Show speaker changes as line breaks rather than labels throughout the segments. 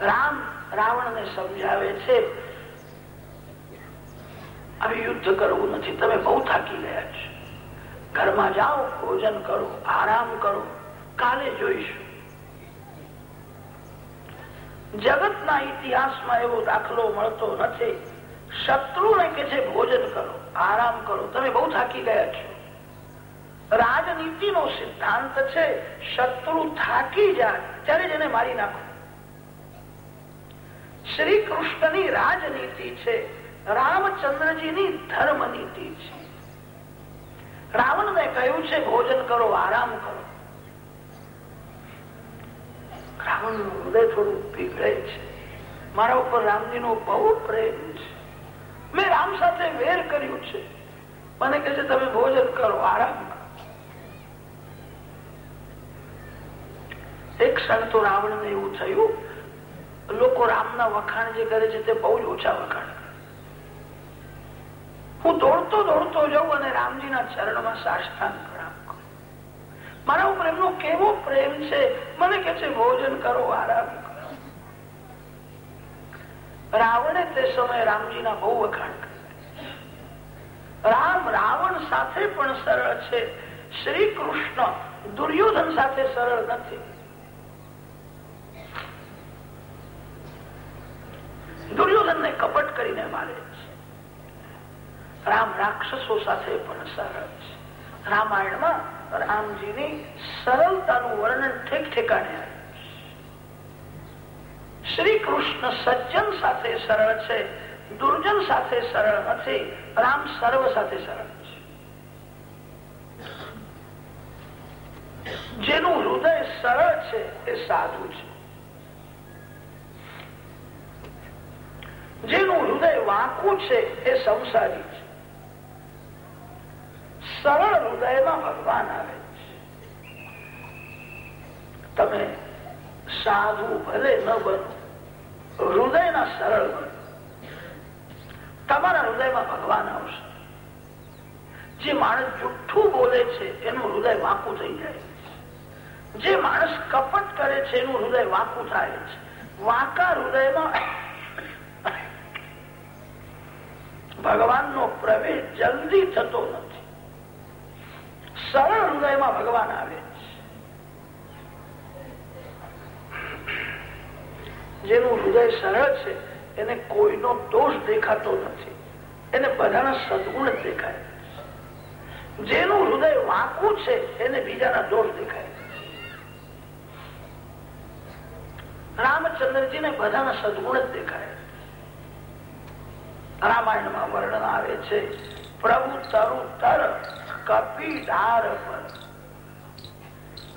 રામ રાવણ ને સમજાવે છે. હવે યુદ્ધ કરવું નથી, તમે બહુ થાકી ગયા છો. ઘરમાં જાઓ, ભોજન કરો, આરામ કરો, કાલે જોઈશું. જગતના ઇતિહાસમાં એવો દાખલો મળતો નથી. શત્રુને કે છે, ભોજન કરો, આરામ કરો, તમે બહુ થાકી ગયા છો. રાજનીતિનો સિદ્ધાંત છે, શત્રુ થાકી જાય, ત્યારે જ એને મારી નાખો. શ્રી કૃષ્ણની રાજનીતિ છે. રામચંદ્રજીની ધર્મ નીતિ છે. રાવણને કહ્યું છે, ભોજન કરો, આરામ કરો. રાવણનું હૃદય થોડું પીગળે છે. મારા ઉપર રામજીનો બહુ પ્રેમ છે. મેં રામ સાથે વેર કર્યું છે. મને કહે છે, તમે ભોજન કરો, આરામ કરો. એક ક્ષણ તો રાવણને એવું થયું લોકો રામના વખાણ જે કરે છે તે બહુ જ ઓછા વખાણ હું દોડતો દોડતો જાઉં અને રામજીના ચરણમાં સાષ્ટાંગ મારા ઉપર એમનો કેવો પ્રેમ છે? મને કે છે, ભોજન કરો, આરામ રાવણે તે સમયે રામજીના બહુ વખાણ કર્યા. રામ રાવણ સાથે પણ સરળ છે. શ્રી કૃષ્ણ દુર્યોધન સાથે સરળ નથી. દુર્યોધન ને કપટ કરીને મારે છે. રામ રાક્ષસો સાથે પણ સરળ છે. રામાયણમાં રામજીની સરળતાનું વર્ણન ઠેક ઠેકાણે શ્રી કૃષ્ણ સજ્જન સાથે સરળ છે, દુર્જન સાથે સરળ નથી, રામ સર્વ સાથે સરળ છે. જેનું હૃદય સરળ છે, એ સાધુ છે. જેનું હૃદય વાંકું છે એ સંસારી છે. સરળ હૃદયમાં ભગવાન આવે તમે સાધુ ભલે ન બનો, હૃદયના સરળ બનો. તમારા હૃદયમાં ભગવાન આવશે. જે માણસ જુઠ્ઠું બોલે છે, એનું હૃદય વાંકું થઈ જાય જે માણસ કપટ કરે છે, એનું હૃદય વાંકું થાય છે. વાંકા હૃદયમાં ભગવાનનો પ્રવેશ જલ્દી થતો નથી. સરળ હૃદયમાં ભગવાન આવે છે. જેનું હૃદય સરળ છે, એને કોઈનો દોષ દેખાતો નથી. એને બધાના સદગુણ દેખાય જેનું હૃદય વાંકું છે, એને બીજાના દોષ દેખાય રામચંદ્રજીને બધાના સદગુણ જ દેખાય રામાયણમાં વર્ણન આવે છે, પ્રભુ તરુ તર કપી ધાર પર.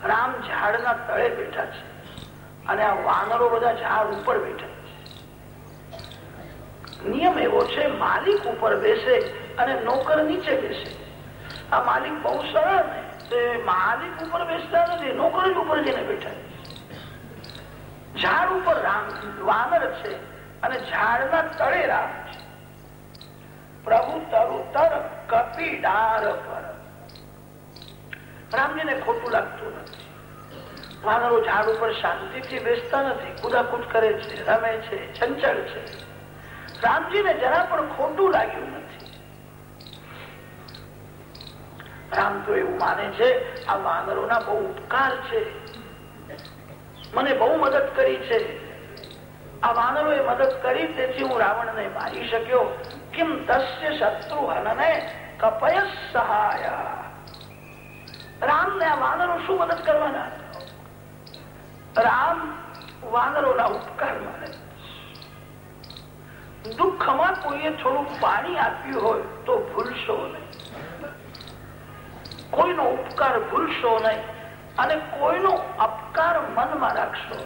રામ ઝાડના તળે બેઠા છે અને આ વાનરો બધા ઝાડ ઉપર બેઠા છે. નિયમ એવો છે, માલિક ઉપર બેસે અને નોકર નીચે બેસે. આ માલિક બહુ સરળ ને માલિક ઉપર બેસતા નથી, નોકર જ ઉપર જઈને બેઠા ઝાડ ઉપર રામ, વાનર છે અને ઝાડના તળે રામ. પ્રભુ તરુતર કપી ડાર પર રામજીને ખોટું લાગતું નથી. વાનરો ઝાડ ઉપર શાંતિથી બેસતા નથી. કુદાકુદ કરે છે, રમે છે, ચંચળ છે. રામજીને જરા પણ ખોટું લાગ્યું નથી. રામ તો એવું માને છે, આ વાનરોના બહુ ઉપકાર છે. મને બહુ મદદ કરી છે. આ વાનરોએ મદદ કરી, તેથી હું રાવણને મારી શક્યો. કિમ તસ્ય શત્રુ હનને કપય સહાય રામ ને આ વાનરો શું મદદ કરવાના રામ વાનરોના ઉપકાર માને દુઃખમાં કોઈએ થોડું પાણી આપ્યું હોય તો ભૂલશો નહીં કોઈનો ઉપકાર ભૂલશો નહીં અને કોઈનો અપકાર મનમાં રાખશો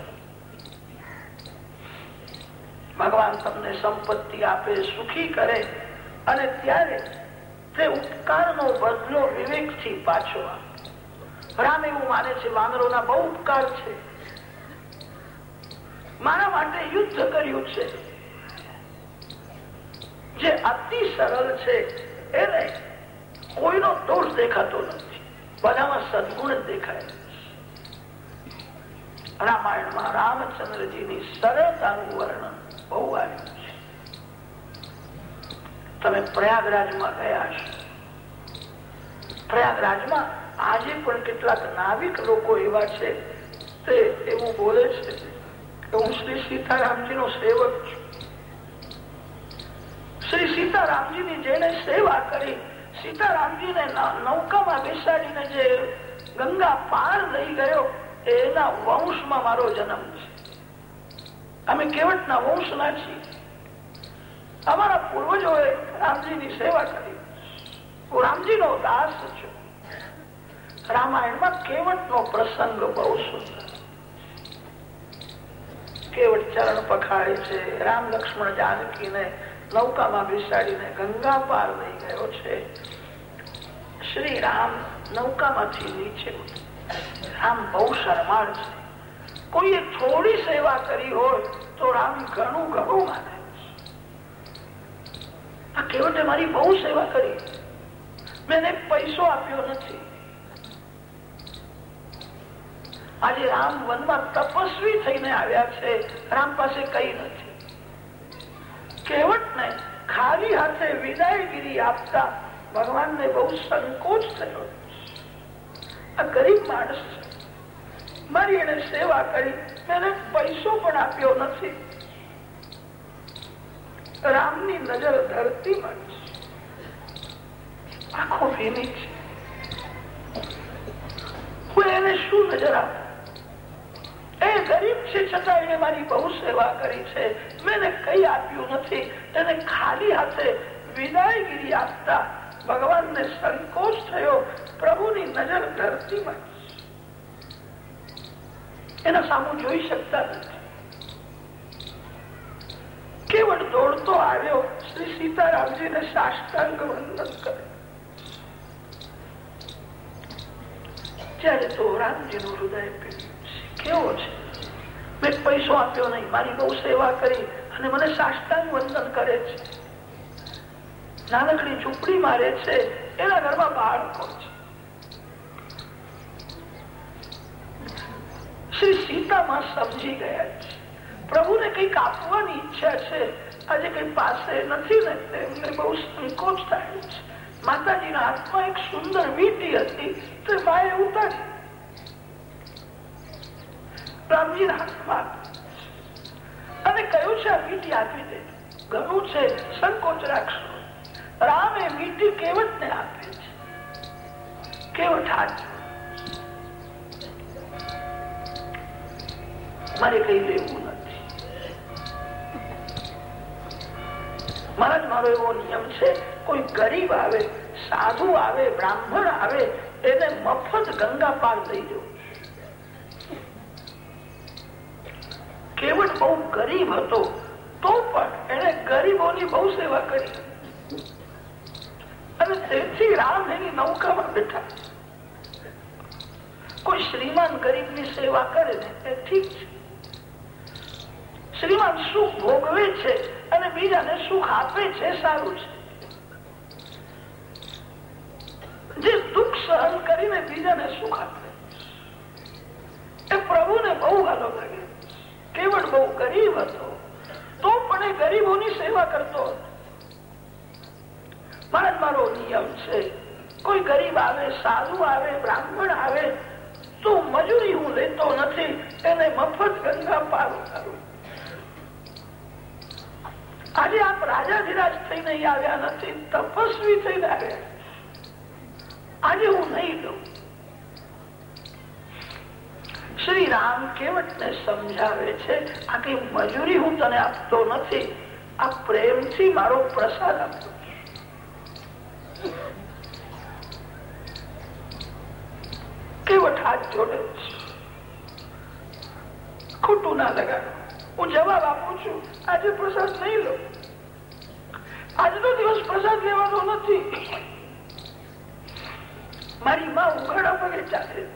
ભગવાન તમને સંપત્તિ આપે, સુખી કરે અને ત્યારે તે ઉપકારનો બદલો વિવેકથી પાછો રામ એવું માને છે, વાનરોના બહુ ઉપકાર છે. મારા માટે યુદ્ધ કર્યું છે. જે અતિ સરળ છે, એને કોઈનો દોષ દેખાતો નથી. બધામાં સદગુણ દેખાય. રામાયણમાં રામચંદ્રજીની સરળતાનું વર્ણન બહુ આવ્યું છે. તમે પ્રયાગરાજમાં ગયા છો. પ્રયાગરાજમાં આજે પણ કેટલાક નાવિક લોકો એવા છે, તે એવું બોલે છે કે હું શ્રી સીતારામજી નો સેવક છું. શ્રી સીતારામજીની જેને સેવા કરી, સીતારામજીને નૌકામાં બેસાડીને જે ગંગા પાર લઈ ગયો, એના વંશમાં મારો જન્મ છે. અમે કેવટના વંશના છીએ. અમારા પૂર્વજોએ રામજીની સેવા કરી. હું રામજીનો દાસ છું. રામાયણમાં કેવટનો પ્રસંગ બહુ સુંદર. કેવટ ચરણ પખાડે છે, રામ લક્ષ્મણ જાનકીને નૌકામાં બેસાડીને ગંગા પાર લઈ ગયો છે. શ્રી રામ નૌકામાંથી નીચે રામ બહુ શરમાળ છે. કોઈએ થોડી સેવા કરી હોય તો રામ ઘણું ઘણું માને. આ કેવટે મારી બહુ સેવા કરી. મેં પૈસો આપ્યો નથી. આજે રામ વનમાં તપસ્વી થઈને આવ્યા છે. રામ પાસે કઈ નથી. કેવટ ને ખાલી હાથે વિદાયગીરી આપતા ભગવાનને બહુ સંકોચ થયો. આ ગરીબ માણસ છે. મારી એને સેવા કરી. મેં પૈસો પણ આપ્યો નથી. રામની નજર ધરતીમાં આખો ભીની છે. હું એને શું નજર આપું? એ ગરીબ છે છતાં એને મારી બહુ સેવા કરી છે. મેં કઈ આપ્યું નથી. તેને ખાલી હાથે વિદાયગીરી આપતા ભગવાનને સંકોચ થયો. પ્રભુની નજર ધરતીમાં એના સામું જોઈ શકતા કેવળ દોડતો આવ્યો, શ્રી સીતારામજીને સાષ્ટાંગ વંદન કરે. ત્યારે તો રામજીનું હૃદય કેવો છે? મેં પૈસો આપ્યો નહીં, મારી બહુ સેવા કરી અને મને સાષ્ટાંગ વંદન કરે છે. નાનકડી ઝૂંપડી મારે છે, એના ઘરમાં બાળકો છે. શ્રી સીતામાં સમજી ગયા છે. પ્રભુને કંઈક આપવાની ઈચ્છા છે. આજે કઈ પાસે નથી ને એમને બહુ સંકોચ થાય છે. માતાજીના હાથમાં એક સુંદર વીટી હતી, તે માએ ઉતારી. રામજીના હાથમાં અને કહ્યું છે, આ વીટી આપી દે. ઘણું છે, સંકોચ રાખશો. રામ વીટી કેવટ ને આપે છે? કેવટ હાથ મારે કઈ લેવું નથી. મહારાજ, મારો એવો નિયમ છે, કોઈ ગરીબ આવે, સાધુ આવે, બ્રાહ્મણ આવે, એને મફત ગંગા પાર લઈ જવું કેવટ બહુ ગરીબ હતો, તો પણ એને ગરીબોની બહુ સેવા કરી. અને તેથી રામ એની નૌકામાં બેઠા. કોઈ શ્રીમાન ગરીબની સેવા કરે ને, એ ઠીક છે. શ્રીમાન સુખ ભોગવે છે અને બીજાને સુખ આપે છે, સારું છે. જે દુઃખ સહન કરીને બીજાને સુખ આપે. એ પ્રભુને બહુ વાલો લાગે. કેવળ બહુ ગરીબ હતો, તો પણ એ ગરીબોની સેવા કરતો હતો. મારો નિયમ છે, કોઈ ગરીબ આવે, સાધુ આવે, બ્રાહ્મણ આવે, તો મજૂરી હું લેતો નથી, એને મફત ગંગા પાર ઉતારું આજે આપ રાજાધિરાજ થઈને આવ્યા નથી, તપસ્વી થઈને આવ્યા. આજે હું નહીં દઉં. શ્રી રામ કેવટ ને સમજાવે છે આ મજૂરી હું તને આપતો નથી, આ પ્રેમથી મારો પ્રસાદ આપતો કેવટ હાથ જોડે ખોટું ના લગાડો. હું જવાબ આપું છું. આજે પ્રસાદ નહીં લો. આજનો દિવસ પ્રસાદ લેવાનો નથી. મારી માં ઉઘાડા પગે ચાલે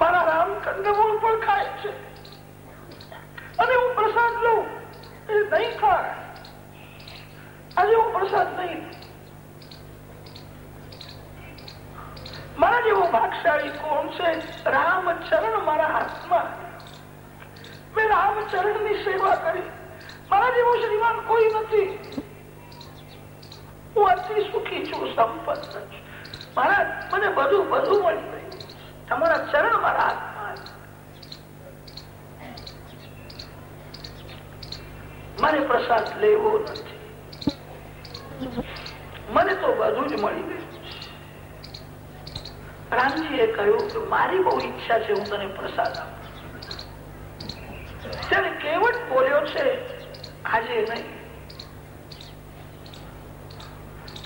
મારા રામ કંદમૂળ પણ ખાય છે. અને હું પ્રસાદ લઉં. એ નહીં ખાય. આજે હું પ્રસાદ નહીં મારા જેવો ભાગશાળી કોણ છે? રામચરણ મારા હાથમાં. મેં રામચરણની સેવા કરી. મારા કોઈ નથી. હું અતિ સુખી છું, સંપન્ન છું. મને બધું બધું મળી ગયું. તમારા ચરણ મારા મને પ્રસાદ લેવો નથી. મને તો બધું જ મળી ગયું રામજીએ કહ્યું કે મારી બહુ ઈચ્છા છે, હું તને પ્રસાદ આપું. ત્યારે કેવટ બોલ્યો છે. આજે નહીં.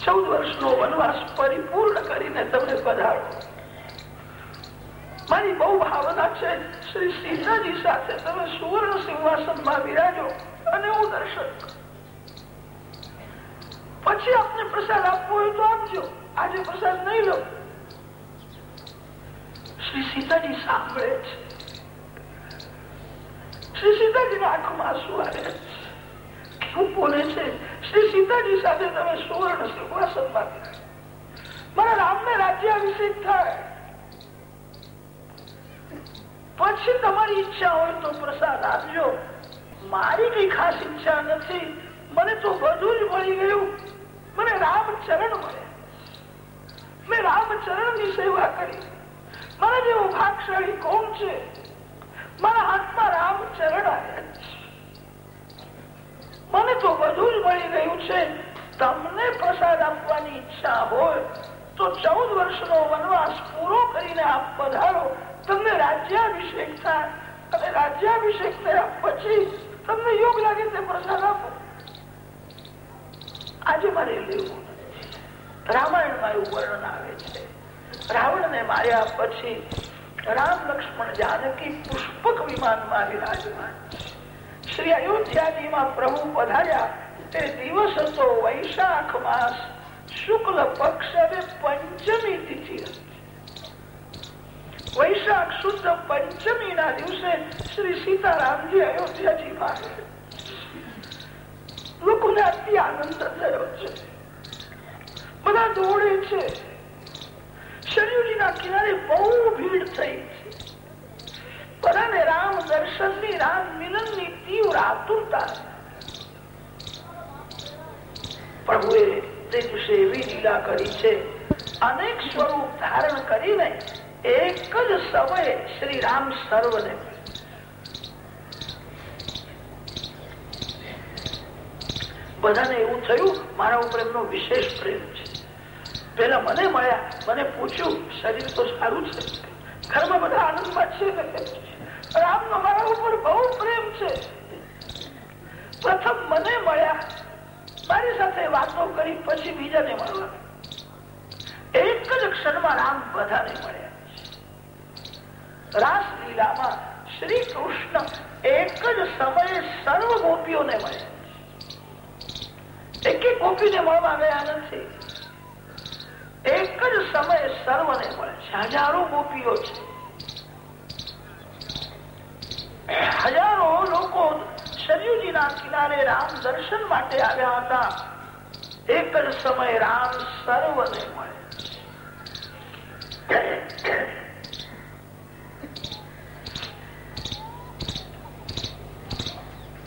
ચૌદ વર્ષનો વનવાસ પરિપૂર્ણ કરીને તમે પધારો. મારી બહુ ભાવના છે. શ્રી સીતાજી સાથે તમે સુવર્ણ સિંહાસનમાં વિરાજો અને હું દર્શન પછી આપને પ્રસાદ આપવો હોય તો આપજો. આજે પ્રસાદ નહીં લો શ્રી સીતાજી સાંભળે છે. શ્રી સીતાજીના આંખમાં આંસુ આવે કેવું બોલે છે શ્રી સીતાજી સાથે તમે સુવર્ણ સિંહાસનમાં મારા રામને રાજ્યાભિષેક થાય પછી તમારી ઈચ્છા હોય તો પ્રસાદ આપજો મારી કઈ ખાસ ઈચ્છા નથી મને તો બધું જ મળી ગયું મને રામચરણ મળે મેં રામચરણની સેવા કરી મારા જેવો ભાગશાળી કોણ છે મારા હાથમાં રામચરણ આવ્યા મને તો બધું મળી ગયું છે, તમને પ્રસાદ આપવાની ઈચ્છા હોય, તો ચૌદ વર્ષનો વનવાસ પૂરો કરીને આપ પધારો. તમને રાજ્યાભિષેક થાય અને રાજ્યાભિષેક થયા પછી તમને યોગ લાગે તે પ્રસાદ આપો. આજે મારે લેવું રામાયણમાં એવું વર્ણન આવે છે. રાવણ ને માર્યા પછી રામ લક્ષ્મણ જાનકી પુષ્પક વિમાનમાં વિરાજમાન શ્રી અયોધ્યાજીમાં પ્રભુ પધાર્યા. તે દિવસ હતો વૈશાખ માસ. શુક્લ પક્ષ અને પંચમી તિથિ વૈશાખ શુદ્ધ પંચમી ના દિવસે શ્રી સીતારામજી અયોધ્યાજી માં લોકોને અતિ આનંદ થયો છે. બધા દોડે છે. શરીરના કિનારે બહુ ભીડ થઈ. પરાને રામ દર્શનની રામ મિલનની તીવ્ર આતુરતા. પ્રભુએ તે દિવસે એવી લીલા કરી છે. અનેક સ્વરૂપ ધારણ કરીને એક જ સમયે શ્રી રામ સર્વને બધાને એવું થયું, મારા ઉપર એમનો વિશેષ પ્રેમ. પેલા મને મળ્યા, મને પૂછ્યું, શરીર તો સારું છે. ઘરમાં બધા આનંદમાં છે રામનો મારા ઉપર બહુ પ્રેમ છે. પ્રથમ મને મળ્યા, મારી સાથે વાતો કરી, પછી બીજાને મળવા. એક જ ક્ષણમાં રામ બધાને મળ્યા. રાસલીલામાં શ્રી કૃષ્ણ એક જ સમયે સર્વ ગોપીઓને મળ્યા. એક એક ગોપીને મળવા ગયા નથી. એક જ સમયે સર્વને મળે છે. હજારો ગોપીઓ છે. હજારો લોકો શરીરજીના કિનારે રામ દર્શન માટે આવ્યા હતા. એક જ સમયે રામ સર્વને મળે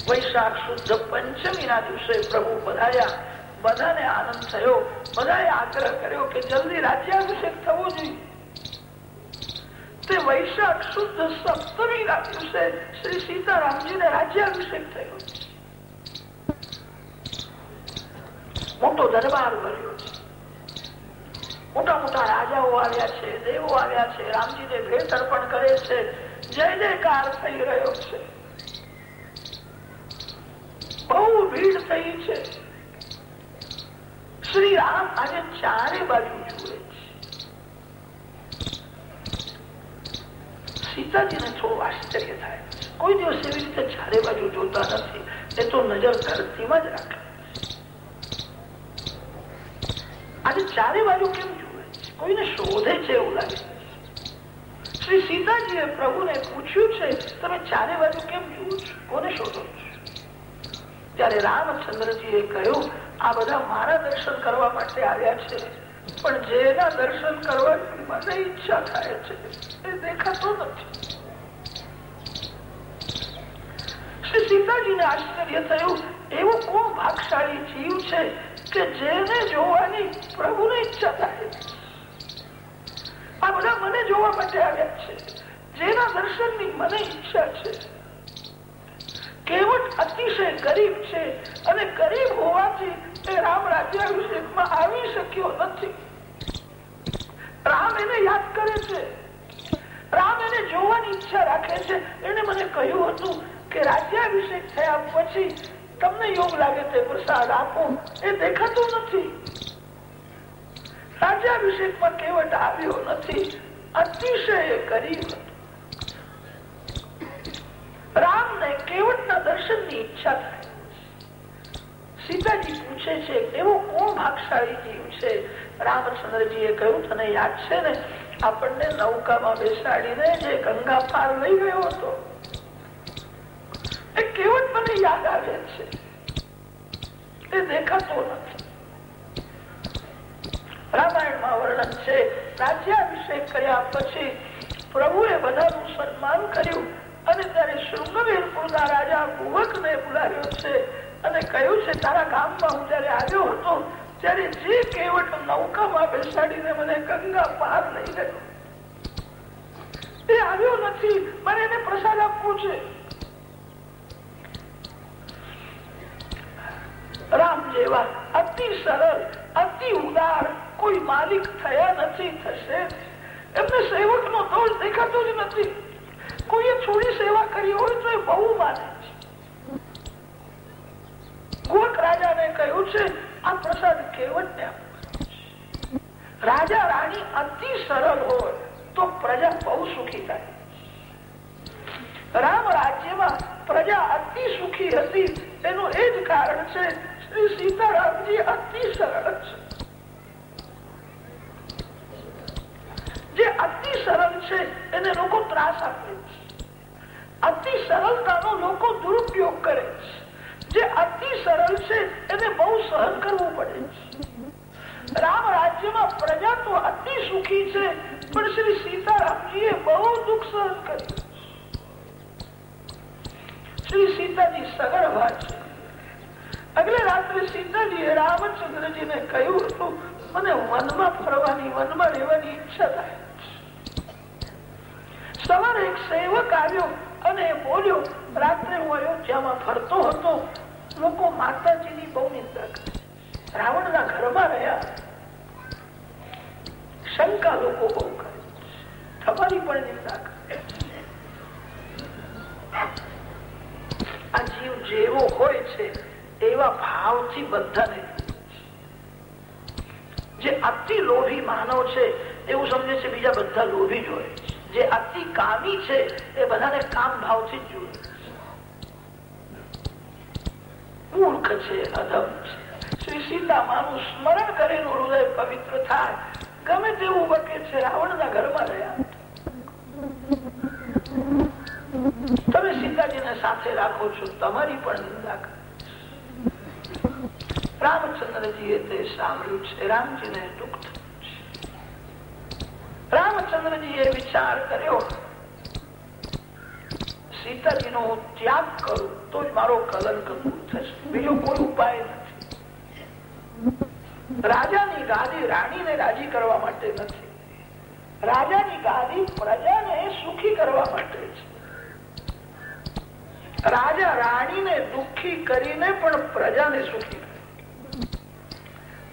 વૈશાખ શુદ્ધ પંચમી ના દિવસે પ્રભુ પધાર્યા બધાને આનંદ થયો. બધાએ આગ્રહ કર્યો કે જલ્દી રાજ્યાભિષેક થવો જોઈએ. તે વૈશાખ શુદ્ધ સપ્તમી ના દિવસે શ્રી સીતારામજી ને રાજ્યાભિષેક થયો. મોટો દરબાર ભર્યો છે. મોટા મોટા રાજાઓ આવ્યા છે, દેવો આવ્યા છે, રામજીને ભેટ અર્પણ કરે છે. જય જયકાર થઈ રહ્યો છે. બહુ ભીડ થઈ છે. શ્રી રામ આજે ચારે બાજુ જુએ સીતાજીને થોડું આશ્ચર્ય થાય કોઈ દિવસ એવી રીતે ચારે બાજુ જોતા નથી એ તો નજર ધરતીમાં જ રાખે આજે ચારે બાજુ કેમ જુએ? કોઈને શોધે છે એવું લાગે શ્રી સીતાજીએ પ્રભુને પૂછ્યું છે, તમે ચારે બાજુ કેમ જુઓ છો કોને શોધો છો? ત્યારે રામચંદ્રજીએ કહ્યું આ બધા મારા દર્શન કરવા માટે આવ્યા છે. પણ જેના દર્શન કરવાની મને ઈચ્છા થાય છે, એ દેખાતો નથી. શ્રી સીતાજીને આશ્ચર્ય થયું, એવું કોણ ભાગશાળી જીવ છે કે જેને જોવાની પ્રભુને ઈચ્છા થાય આ બધા મને જોવા માટે આવ્યા છે. જેના દર્શનની મને ઈચ્છા છે કેવટ અતિશય ગરીબ છે. અને ગરીબ હોવાથી તે રામ રાજ્યાભિષેકમાં આવી શક્યો નથી. રામ એને યાદ કરે છે. રામ એને જોવાની ઈચ્છા રાખે છે. એને મને કહ્યું હતું કે રાજ્યાભિષેક થયા પછી તમને યોગ લાગે તે પ્રસાદ આપો. એ દેખાતું નથી. રાજ્યાભિષેકમાં કેવટ આવ્યો નથી. અતિશય ગરીબ રામને કેવટના દર્શનની ઈચ્છા થાય. સીતાજી પૂછે છે એવો કોણ ભાગશાળી જીવ છે? રામચંદ્રજીએ કહ્યું, તને યાદ છે ને, આપણને નૌકામાં બેસાડીને જે ગંગા પાર લઈ ગયો હતો? એ કેવટ મને યાદ આવે છે. એ દેખાતો નથી. રામાયણમાં વર્ણન છે, રાજ્યાભિષેક કર્યા પછી પ્રભુએ બધાનું સન્માન કર્યું. અને ત્યારે શૃંગવીરપુરના રાજા કુવક ને બોલાવ્યો છે અને કહ્યું છે, તારા ગામમાં હું જયારે આવ્યો હતો, ત્યારે જે કેવટ નૌકામાં બેસાડીને મને ગંગા પાર લઈ ગયો. એ આવ્યો નથી, મારે એને પ્રસાદ આપવું છે. રામ જેવા અતિ સરળ, અતિ ઉદાર કોઈ માલિક થયા નથી, થશે એમને સેવક નો દોષ દેખાતો જ નથી. કોઈએ થોડી સેવા કરી હોય તો એ બહુ માને છે. રાજાને કહ્યું છે, આ પ્રસાદ કેવટ રાજા રાણી અતિ સરળ હોય તો પ્રજા બહુ સુખી થાય. રામ રાજ્યમાં પ્રજા અતિ સુખી હતી એનું એ જ કારણ છે, શ્રી સીતારામજી અતિ સરળ છે. જે અતિ સરળ છે, એને લોકો ત્રાસ આપે અતિ સરળતાનો લોકો દુરુપયોગ કરે છે. જે અતિ સરળ છે, એને બહુ સહન કરવું પડે છે. રામ રાજ્યમાં પ્રજા તો અતિ સુખી છે, પણ શ્રી સીતારામજીએ બહુ દુઃખ સહન કર્યું. શ્રી સીતાજી સગળ વાત છે. અગલે રાત્રે સીતાજીએ રામચંદ્રજીને કહ્યું હતું, મને વનમાં ફરવાની, વનમાં રહેવાની ઈચ્છા થાય સવારે એક સેવક આવ્યો અને બોલ્યો, રાત્રે હું અયોધ્યામાં ફરતો હતો. લોકો માતાજીની બહુ નિંદા કરે રાવણના ઘરમાં રહ્યા. શંકા લોકો બહુ કરે તમારી પણ નિંદા કરે આ જીવ જેવો હોય છે, એવા ભાવથી બધાને જે અતિ લોભી માનવ છે, એવું સમજે છે બીજા બધા લોભી જ હોય જે અતિ કામી છે, એ બધાને કામ ભાવથી જુએ મૂર્ખ છે, અધમ છે. શ્રી સીતામાનું સ્મરણ કરેલું હૃદય પવિત્ર થાય. ગમે તેવું વકે છે, રાવણના ઘરમાં રહ્યા. તમે સીતાજીને સાથે રાખો છો, તમારી પણ નિંદા કરે રામચંદ્રજીએ તે સાંભળ્યું છે, રામજીને દુઃખ થયું. રામચંદ્રજીએ વિચાર કર્યો, સીતાજીનો હું ત્યાગ કરું તો મારો કલંક દૂર થશે. બીજો કોઈ ઉપાય નથી. રાજાની ગાદી રાણીને રાજી કરવા માટે નથી. રાજાની ગાદી પ્રજાને સુખી કરવા માટે છે. રાજા રાણીને દુઃખી કરીને પણ પ્રજાને સુખી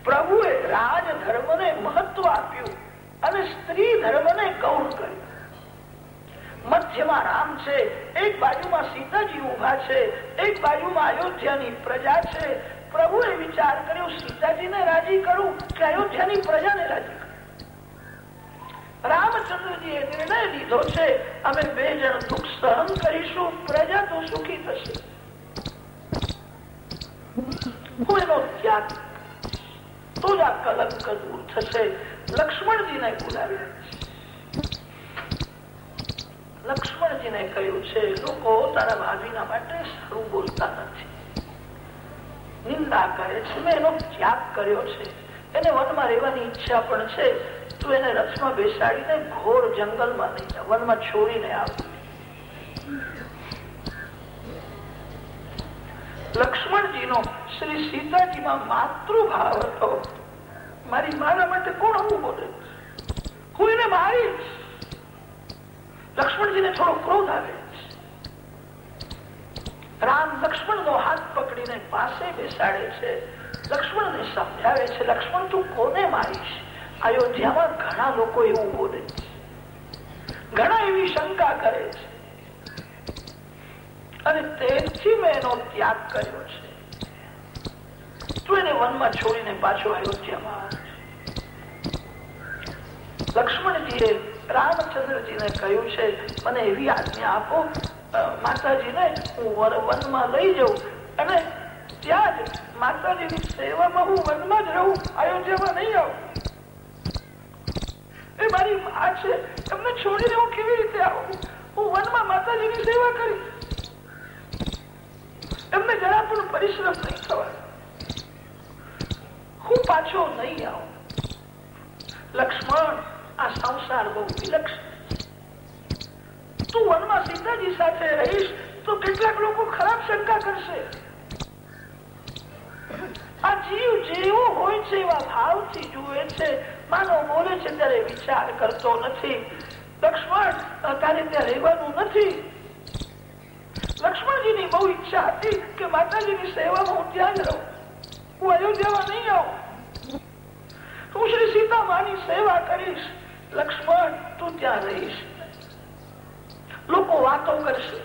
પ્રભુએ રાજ ધર્મને મહત્વ આપ્યું. અને સ્ત્રી ધર્મને ગૌણ કર્યું. મધ્યમાં રામ છે, એક બાજુમાં સીતાજી ઊભા છે, એક બાજુમાં અયોધ્યાની પ્રજા છે. પ્રભુએ વિચાર કર્યો, સીતાજીને રાજી કરું કે અયોધ્યાની પ્રજાને રાજી કરું? રામચંદ્રજીએ નિર્ણય લીધો છે, અમે બે જણ દુઃખ સહન કરીશું, પ્રજા તો સુખી થશે. હું એનો ત્યાગ તો જ આ કલંક દૂર થશે. લક્ષ્મણજીને બોલાવ્યા. લક્ષ્મણજીને કહ્યું છે, લોકો તારા ભાભીના માટે સારું બોલતા નથી. નિંદા કરે છે. મેં એનો ત્યાગ કર્યો છે. એને વનમાં રહેવાની ઈચ્છા પણ છે. તું એને રથમાં બેસાડીને ઘોર જંગલમાં નહીં જા. વનમાં છોડીને આવ. લક્ષ્મણજીનો શ્રી સીતાજીમાં માતૃભાવ હતો. મારી મારા માટે કોણ આવું બોલે? હું એને મારીશ લક્ષ્મણજીને થોડો ક્રોધ આવે. રામ લક્ષ્મણ નો હાથ પકડીને પાસે બેસાડે છે. લક્ષ્મણ ને સમજાવે છે, લક્ષ્મણ, તું કોને મારીશ? અયોધ્યામાં ઘણા લોકો એવું બોલે છે. ઘણા એવી શંકા કરે છે. અને તેથી મેં એનો ત્યાગ કર્યો છે. તું એને વનમાં છોડીને પાછો અયોધ્યામાં લક્ષ્મણજીએ રામચંદ્રજીને કહ્યું છે, મને એવી આજ્ઞા આપો માતાજીને હું વનમાં લઈ જાઉં અને ત્યાં જ માતાજીની સેવામાં હું વનમાં જ રહું, અયોધ્યામાં નહીં આવું. એ મારી મા છે એમને છોડીને હું કેવી રીતે આવું? હું વનમાં માતાજીની સેવા કરીશ. એમને જરા પણ પરિશ્રમ નહીં થવાય. હું પાછો નહીં આવું. લક્ષ્મણ, આ સંસાર બહુ વિલક્ષણ તું વનમાં સીતાજી સાથે રહીશ તો કેટલાક લોકો ખરાબ શંકા કરશે. આ જીવ જેવો હોય છે, એવા ભાવથી જુએ છે. માનો બોલે છે, ત્યારે વિચાર કરતો નથી. લક્ષ્મણ તારે ત્યાં રહેવાનું નથી. લક્ષ્મણજીની બહુ ઈચ્છા હતી કે માતાજીની સેવામાં હું ત્યાં જ રહું હું અયોધ્યામાં નહીં આવું. હું શ્રી સીતામાની સેવા કરીશ. લક્ષ્મણ, તું ત્યાં રહીશ. લોકો વાતો કરશે.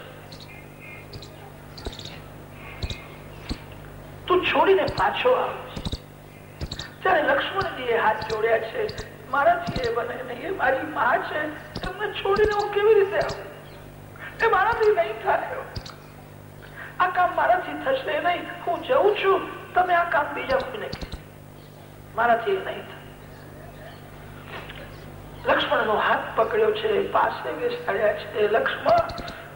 તું છોડીને પાછો આવ. ત્યારે લક્ષ્મણજી એ હાથ જોડ્યા છે, મારાથી એ બને નહીં. એ મારી મા છે. એમને છોડીને હું કેવી રીતે આવું? એ મારાથી નહીં થાય. આ કામ મારાથી થશે નહીં. હું જઉં છું. તમે આ કામ બીજા કોઈને મારાથી નહીં લક્ષ્મણ નો હાથ પકડ્યો છે, પાસે બેસાડ્યા છે. લક્ષ્મણ,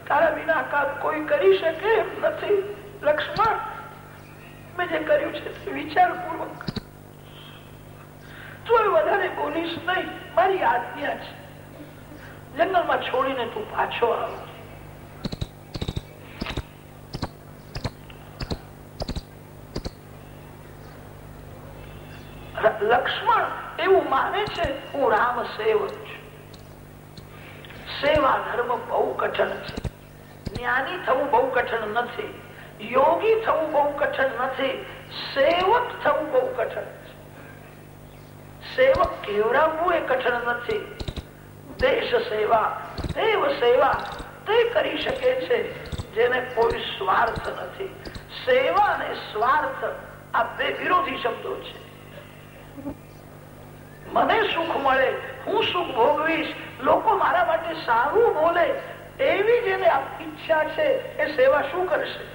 તારા વિના કામ કોઈ કરી શકે એમ નથી. લક્ષ્મણ, મેં જે કર્યું છે તે વિચારપૂર્વક તું વધારે બોલીશ નહીં. મારી આજ્ઞા છે. જંગલમાં છોડીને તું પાછો આવ. લક્ષ્મણ એવું માને છે, હું રામ સેવક છું. સેવા ધર્મ બહુ કઠણ છે. જ્ઞાની થવું બહુ કઠણ નથી. યોગી થવું બહુ કઠણ નથી. સેવક થવું બહુ કઠણ છે. સેવક કેવડાવવું એ કઠણ નથી. દેશ સેવા, દેવ સેવા તે કરી શકે છે, જેને કોઈ સ્વાર્થ નથી. સેવા અને સ્વાર્થ આ બે વિરોધી શબ્દો છે. મને સુખ મળે, હું સુખ ભોગવીશ, લોકો મારા માટે સારું બોલે, એવી જેને ઈચ્છા છે એ સેવા શું કરશે?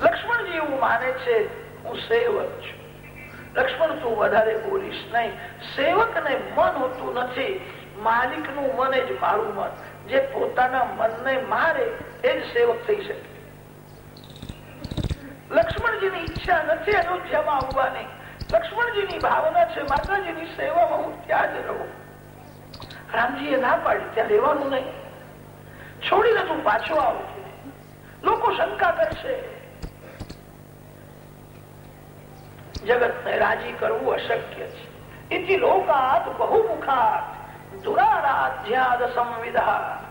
લક્ષ્મણજી એવું માને છે, હું સેવક છું. લક્ષ્મણ, તું વધારે બોલીશ નહીં. સેવક ને મન હોતું નથી. માલિકનું મન જ મારું મન. જે પોતાના મનને મારે, એ જ સેવક થઈ શકે. લક્ષ્મણજીની ઈચ્છા નથી અયોધ્યામાં આવવાની લક્ષ્મણજીની ભાવના છે, માતાજીની સેવામાં હું ત્યાં જ રહું. રામજીએ ના પાડી, ત્યાં રહેવાનું નહીં. છોડીને તું પાછો આવજો લોકો શંકા કરશે. જગતને રાજી કરવું અશક્ય છે. ઇતિ લોકાત બહુમુખાત દુરારાધ્યાદ સંવિધા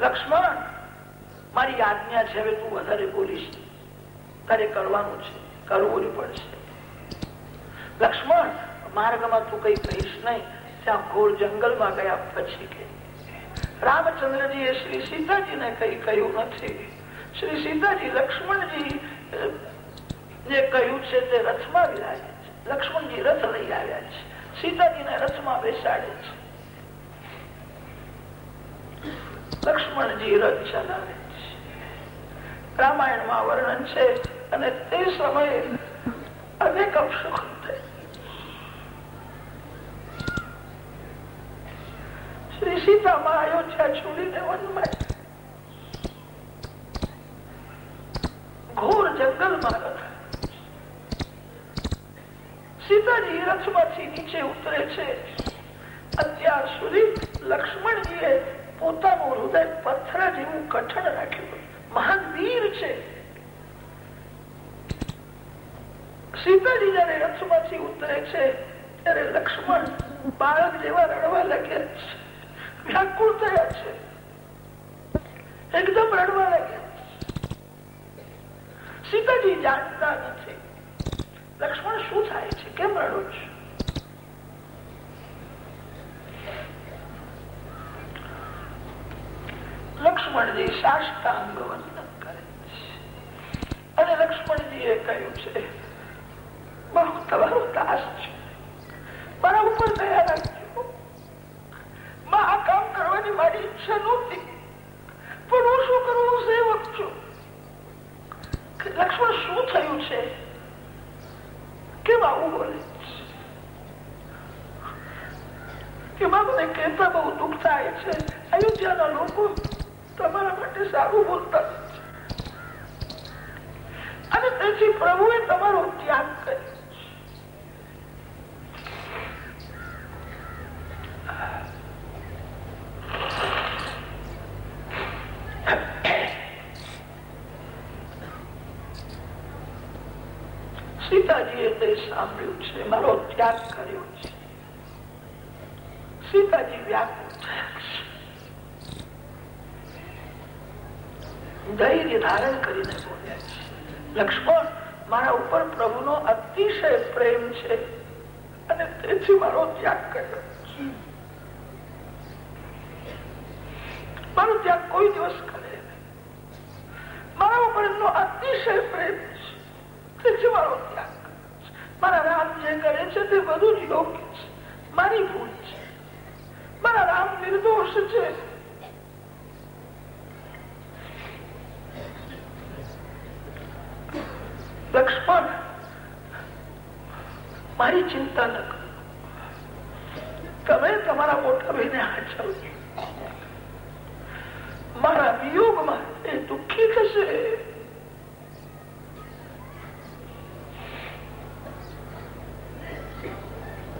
લક્ષ્મણ મારી આજ્ઞા છે હવે તું વધારે બોલીશ તારે કરવાનું છે, કરવું પડશે. લક્ષ્મણ, માર્ગમાં તું કઈ કહીશ નહીં. ત્યાં ઘોર જંગલમાં ગયા પછી કે રામચંદ્રજી એ શ્રી સીતાજીને કઈ કહ્યું નથી. શ્રી સીતાજી લક્ષ્મણજી, જે કહ્યું છે તે રથમાં વિરાજે છે. લક્ષ્મણજી રથ લઈ આવ્યા છે. સીતાજીને રથમાં બેસાડે છે. લક્ષ્મણજી રથ ચલાવે. રામાયણમાં વર્ણન છે અને તે સમયે અનેક અપશુખ શ્રી સીતામાં અયોધ્યા છોડીને વનમાં જંગલમાં સીતાજી રથમાંથી નીચે ઉતરે છે. અત્યાર સુધી લક્ષ્મણજીએ પોતાનું હૃદય પથ્થર જેવું કઠણ રાખ્યું. મહાન વીર છે. સીતાજી જયારે રથમાંથી ઉતરે છે. ત્યારે લક્ષ્મણ બાળક જેવા રડવા લાગ્યા છે. વ્યાકુળ થયા છે. એકદમ રડવા લાગ્યા સીતાજી જાણતા નથી. લક્ષ્મણ શું થાય છે? કેમ રડો છો? લક્ષ્મણજી સાષ્ટાંગ વંદન કરે છે. અને લક્ષ્મણજી એ કહ્યું છે, બહુ તમારો દાસ છે. મારા ઉપર દયા રાખજો. આ કામ કરવાની મારી ઈચ્છા નહોતી. પણ હું શું કરું? હું સેવક છું. લક્ષ્મણ શું થયું છે? કેમ આવું બોલે એમાં મને કહેતા બહુ દુઃખ થાય છે. અયોધ્યાના લોકો તમારા માટે સારું બોલતા અને તેથી પ્રભુએ તમારો ત્યાગ કર્યો સીતાજીએ તે સાંભળ્યું છે મારો ત્યાગ કર્યો છે સીતાજી વ્યાકુળ થયા છે ધૈર્ય ધારણ કરીને બોલ્યા છે. લક્ષ્મણ, મારા ઉપર પ્રભુનો અતિશય પ્રેમ છે અને તેથી મારો ત્યાગ કર્યો મારો ત્યાગ કોઈ દિવસ કરે મારા ઉપર એમનો અતિશય પ્રેમ છે. તેથી મારો ત્યાગ મારા રામ જે કરે છે તે બધું જ યોગ્ય છે. મારી ભૂલ છે. મારા રામ નિર્દોષ છે લક્ષ્મણ મારી ચિંતા ન કરો. તમે તમારા મોટા ભાઈને હાચવજો મારા વિયોગમાં એ દુઃખી થશે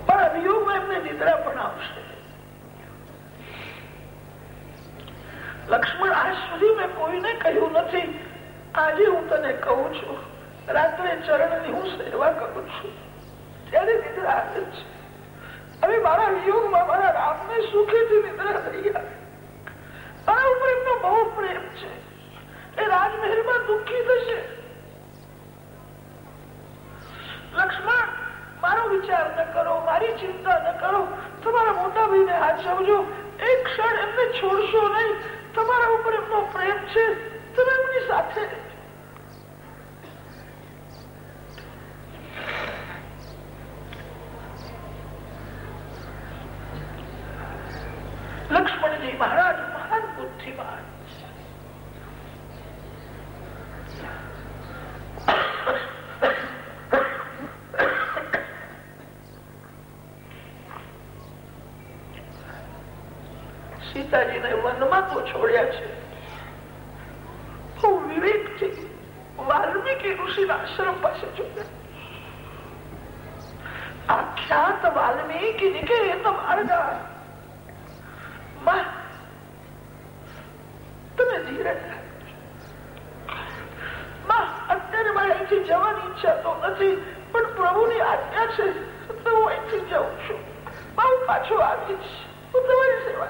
મારા વિયોગમાં એમને નિદ્રા પણ આવશે લક્ષ્મણ આજ સુધી મેં કોઈને કહ્યું નથી આજે હું તને કહું છું રાત્રે ચરણની હું સેવા કરું છું ત્યારે નિદ્રા આવે છે હવે મારા વિયોગમાં મારા રામને સુખેથી નિદ્રા થઈ આવે મારા ઉપર એમનો બહુ પ્રેમ છે એ રાજમહેલમાં દુઃખી થશે લક્ષ્મણ મારો વિચાર ન કરો મારી ચિંતા ન કરો તમારા મોટા ભાઈને હાથ સમજો એક ક્ષણ એમને છોડશો નહીં તમારા ઉપર એમનો પ્રેમ છે તમે એમની સાથે લક્ષ્મણજી મહારાજ મહાન બુદ્ધિમાન સીતાજીને વનમાં તો છોડ્યા છે. બહુ વિવેકથી વાલ્મીકી આશ્રમ પાસે જોયા. આખ્યાત વાલ્મીકી નીકળે તમારા તમે ધીરજ અત્યારે મારે અહીંથી જવાની ઈચ્છા તો નથી, પણ પ્રભુની આજ્ઞા છે. તો હું અહીંથી જાઉં છું. પાછો આવીશ. હું તમારી સેવા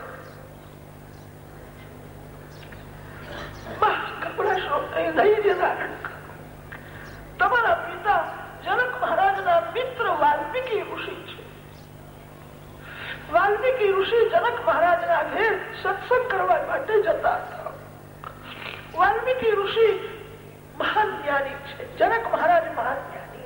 ગભરાશો નહીં ધૈર્ય તમારા પિતા જનક મહારાજના મિત્ર વાલ્મીકી ઋષિ છે. વાલ્મીકી ઋષિ જનક મહારાજના ઘેર સત્સંગ કરવા માટે જતા હતા. વાલ્મીકી ઋષિ મહાન જ્ઞાની છે. જનક મહારાજ મહાન જ્ઞાની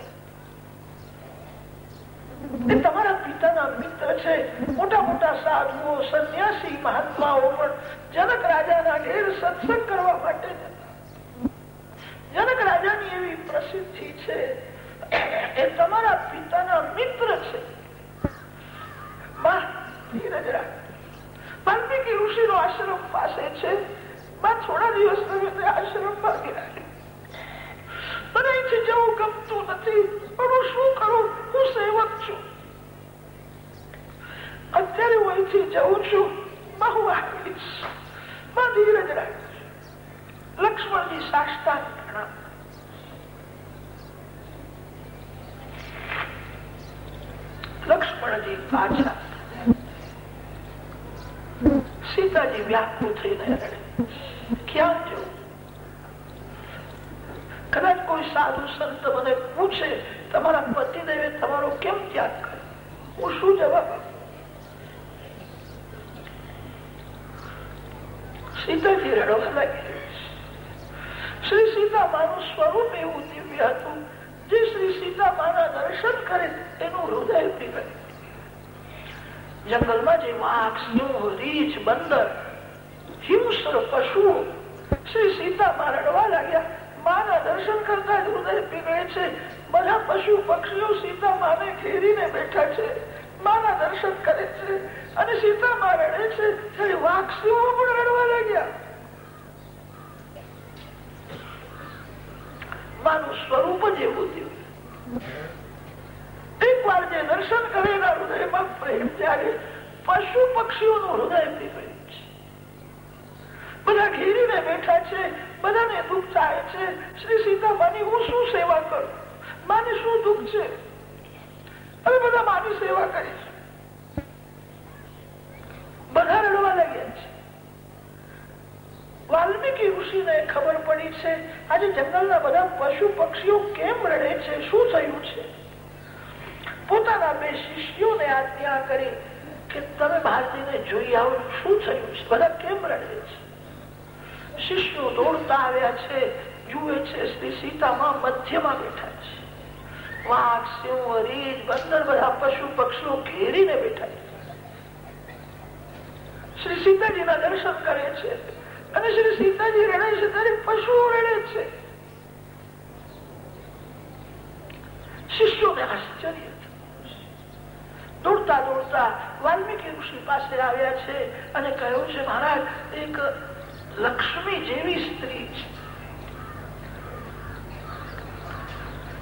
તમારા પિતાના મિત્ર છે. મોટા મોટા સાધુઓ, સંન્યાસી મહાત્માઓ પણ જનક રાજાના ઘેર સત્સંગ કરવા માટે જતા જનક રાજાની એવી પ્રસિદ્ધિ છે. એ તમારા પિતાના મિત્ર છે. ગમતું નથી. પણ શું કરું? હું સેવક છું. અત્યારે હું અહીંથી જઉં છું. બહુ આવીશ ધીરજ રાખીશ લક્ષ્મણજી સાષ્ટાંગ પ્રણામ લક્ષ્મણજી પાછા. સીતાજી વ્યાકુળ થઈને ક્યાં જવું? કદાચ કોઈ સાધુ સંત મને પૂછે, તમારા પતિદેવે તમારો કેમ ત્યાગ કર્યો? હું શું જવાબ સીતાજી રડવા લાગી. શ્રી સીતા મારું સ્વરૂપ એવું દિવ્ય હતું. જે શ્રી સીતામાના દર્શન કરે, એનું હૃદય પીગળે જંગલમાં જે વાઘ, સિંહ, રીછ, બંદર, હિંસ્ર પશુઓ શ્રી સીતા મારડવા લાગ્યા. માના દર્શન કરતા હૃદય પીગળે છે. બધા પશુ પક્ષીઓ સીતા માને ઘેરીને બેઠા છે. માના દર્શન કરે છે. અને સીતા માં રડે છે. ત્યારે વાક્ષીઓ પણ રડવા લાગ્યા. માનું સ્વરૂપ જ એવું થયું. એક વાર જે દર્શન કરેલા હૃદયમાં પ્રેમ ત્યારે પશુ પક્ષીઓનું હૃદય બધા ઘેરીને બેઠા છે, બધાને દુઃખ થાય છે. શ્રી સીતા માની હું શું સેવા કરું? માને શું દુઃખ છે? હવે બધા માની સેવા કરીશ. બધા રડવા લાગ્યા છે. વાલ્મીકી ઋષિને ખબર પડી છે, આજે જંગલના બધા પશુ પક્ષીઓ કેમ રડે છે? શું થયું છે? પોતાના બે શિષ્યોને આજ્ઞા કરી કે તમે ભારતીને જોઈ આવો, શું થયું છે? બધા કેમ રડે છે? શિષ્યો દોડતા આવ્યા છે, જુએ છે શ્રી સીતામાં મધ્યમાં બેઠા છે. વાઘ, સિંહ રીજ બંદર બધા પશુ પક્ષીઓ ઘેરીને બેઠા છે. શ્રી સીતાજીના દર્શન કરે છે. અને શ્રી સીતાજી રડે છે ત્યારે પશુઓ રડે છે. શિષ્યોને આશ્ચર્ય દોડતા દોડતા વાલ્મીકી ઋષિ પાસે આવ્યા છે અને કહ્યું છે, મહારાજ, એક લક્ષ્મી જેવી સ્ત્રી છે.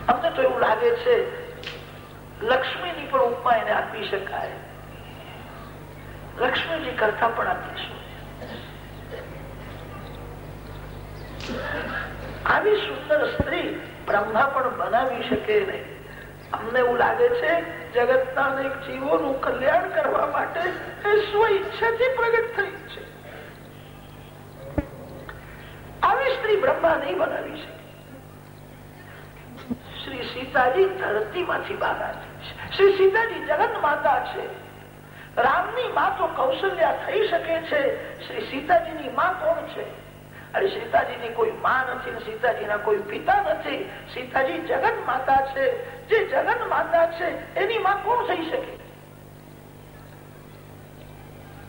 અમને તો એવું લાગે છે, લક્ષ્મીની પણ ઉપમા એને આપી શકાય. લક્ષ્મીજી કરતા પણ આપીશું આવી સુંદર સ્ત્રી બ્રહ્મા પણ બનાવી શકે નહીં. અમને એવું લાગે છે, જગતના અનેક જીવોનું કલ્યાણ કરવા માટે એ સ્વ ઈચ્છાથી પ્રગટ થઈ છે. આવી સ્ત્રી બ્રહ્મા નહીં બનાવી શકે. શ્રી સીતાજી ધરતીમાંથી બહાર આવી છે. શ્રી સીતાજી જગત માતા છે. રામની માં તો કૌશલ્યા થઈ શકે છે. શ્રી સીતાજીની માં કોણ છે? અરે સીતાજીની કોઈ માં નથી સીતાજીના કોઈ પિતા નથી. સીતાજી જગન માતા છે. જે જગન માતા છે, એની માં કોણ થઈ શકે?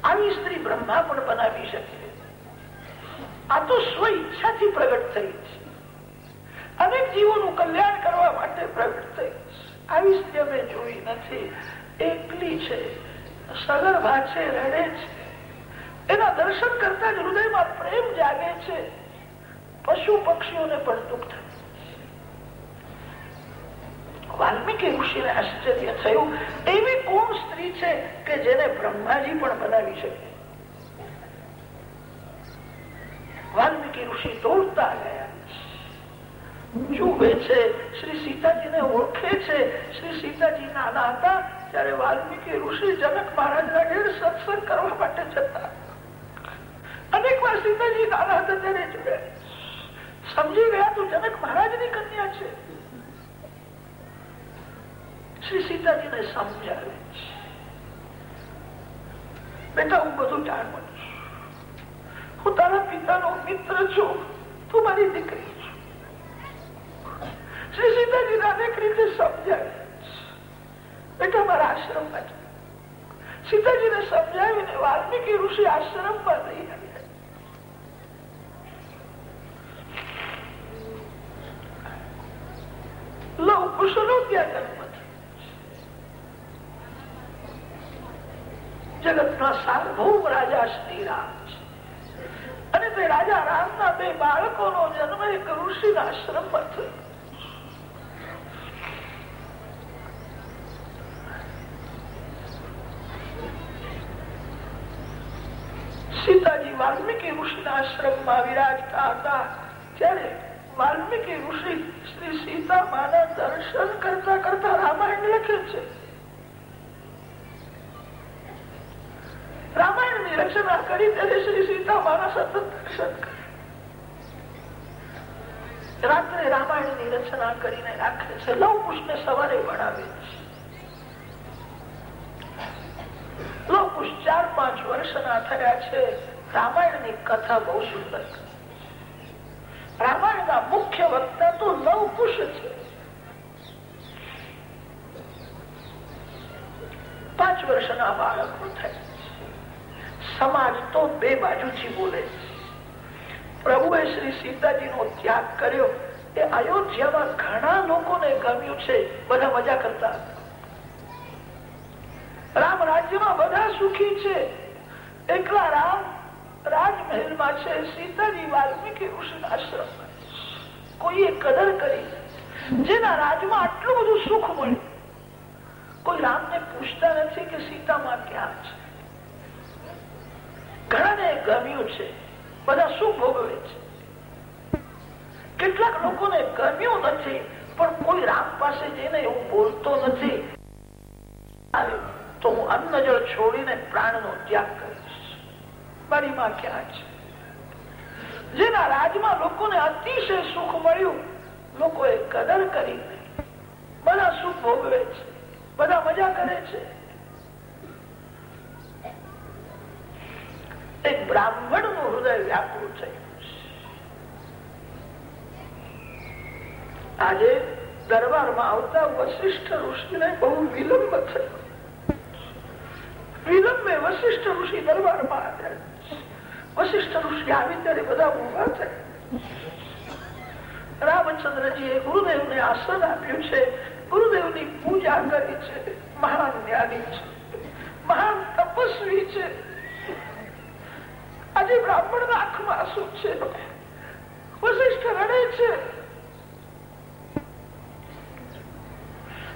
આવી સ્ત્રી બ્રહ્મા પણ બનાવી શકે. આ તો સ્વ ઈચ્છાથી પ્રગટ થઈ છે. અનેક જીવોનું કલ્યાણ કરવા માટે પ્રગટ થઈ આવી સ્ત્રી અમે જોઈ નથી. એકલી છે. સગર્ભા છે રડે છે. એના દર્શન કરતા જ હૃદયમાં પ્રેમ જાગે છે. પશુ પક્ષીઓને પણ દુઃખ થાય વાલ્મીકી ઋષિને આશ્ચર્ય થયું. એવી કોણ સ્ત્રી છે કે જેને બ્રહ્માજી પણ બનાવી શકે? વાલ્મીકી ઋષિ દોડતા ગયા. જુએ છે, શ્રી સીતાજીને ઓળખે છે. શ્રી સીતાજી નાના હતા, ત્યારે વાલ્મીકી ઋષિ જનક મહારાજના ઘેર સત્સંગ કરવા માટે જતા. અનેક વાર સીતાજી નાના હતા ત્યારે સમજી ગયા તું જનક મહારાજની કન્યા છે. શ્રી સીતાજીને સમજાવે બેટા, હું બધું જાણું હું તારા પિતાનો મિત્ર છું. તું મારી દીકરી છું. શ્રી સીતાજી અનેક રીતે સમજાવે બેટા, મારા આશ્રમમાં સીતાજીને સમજાવીને વાલ્મીકી ઋષિ આશ્રમમાં લઈ પુરુષોનો ત્યાં જન્મ જગતના સાર્વભૌમ રાજા શ્રી રામ અને તે રાજા રામના બે બાળકોનો જન્મ એક ઋષિના આશ્રમમાં થયો. સીતાજી વાલ્મીકી ઋષિના આશ્રમમાં વિરાજતા હતા. ત્યારે વાલ્મીકી ઋષિ ની રાત્રે રામાયણની રચના કરીને રાખે છે. લવ પુષ્પ સવારે બનાવે છે. લવ ચાર પાંચ વર્ષના થયા છે. રામાયણની કથા બહુ સુંદર ના મુખ્ય વક્તા તો લવકુશ છે પાંચ વર્ષના બાળકો થાય સમાજ તો બે બાજુથી બોલે પ્રભુએ શ્રી સીતાજી નો ત્યાગ કર્યો એ અયોધ્યામાં ઘણા લોકોને ગમ્યું છે બધા મજા કરતા રામ રાજ્યમાં બધા સુખી છે એકલા રામ રાજમહેલમાં છે સીતાજી વાલ્મીકી કૃષ્ણ આશ્રમ કોઈએ કદર કરી. જેના રાજમાં આટલું બધું સુખ મળ્યું. કોઈ રામને પૂછતા નથી કે સીતામાં ક્યાં છે. ઘણાને ગમ્યું છે. બધા શું ભોગવે છે. કેટલાક લોકોને ગમ્યું નથી, પણ કોઈ રામ પાસે જઈને એવું બોલતો નથી. તો હું અન્નજળ છોડીને પ્રાણનો ત્યાગ કરીશ. મારી માં ક્યાં છે? જેના રાજમાં લોકોને અતિશય સુખ મળ્યું, લોકોએ કદર કરી. બધા સુખ ભોગવે છે. બધા મજા કરે છે. એક બ્રાહ્મણનું હૃદય વ્યાકુળ થયું આજે દરબારમાં આવતા વશિષ્ઠ ઋષિને બહુ વિલંબ થયો. વિલંબે વશિષ્ઠ ઋષિ દરબારમાં આવ્યા. વશિષ્ઠ ઋષિ આવી ત્યારે બધા ઊભા થયા રામચંદ્રજી એ ગુરુદેવ ને આસન આપ્યું છે ગુરુદેવની પૂજા કરી છે મહાન જ્ઞાની છે મહાન તપસ્વી છે આજે બ્રાહ્મણ ના આંખમાં આંસુ છે વશિષ્ઠ રડે છે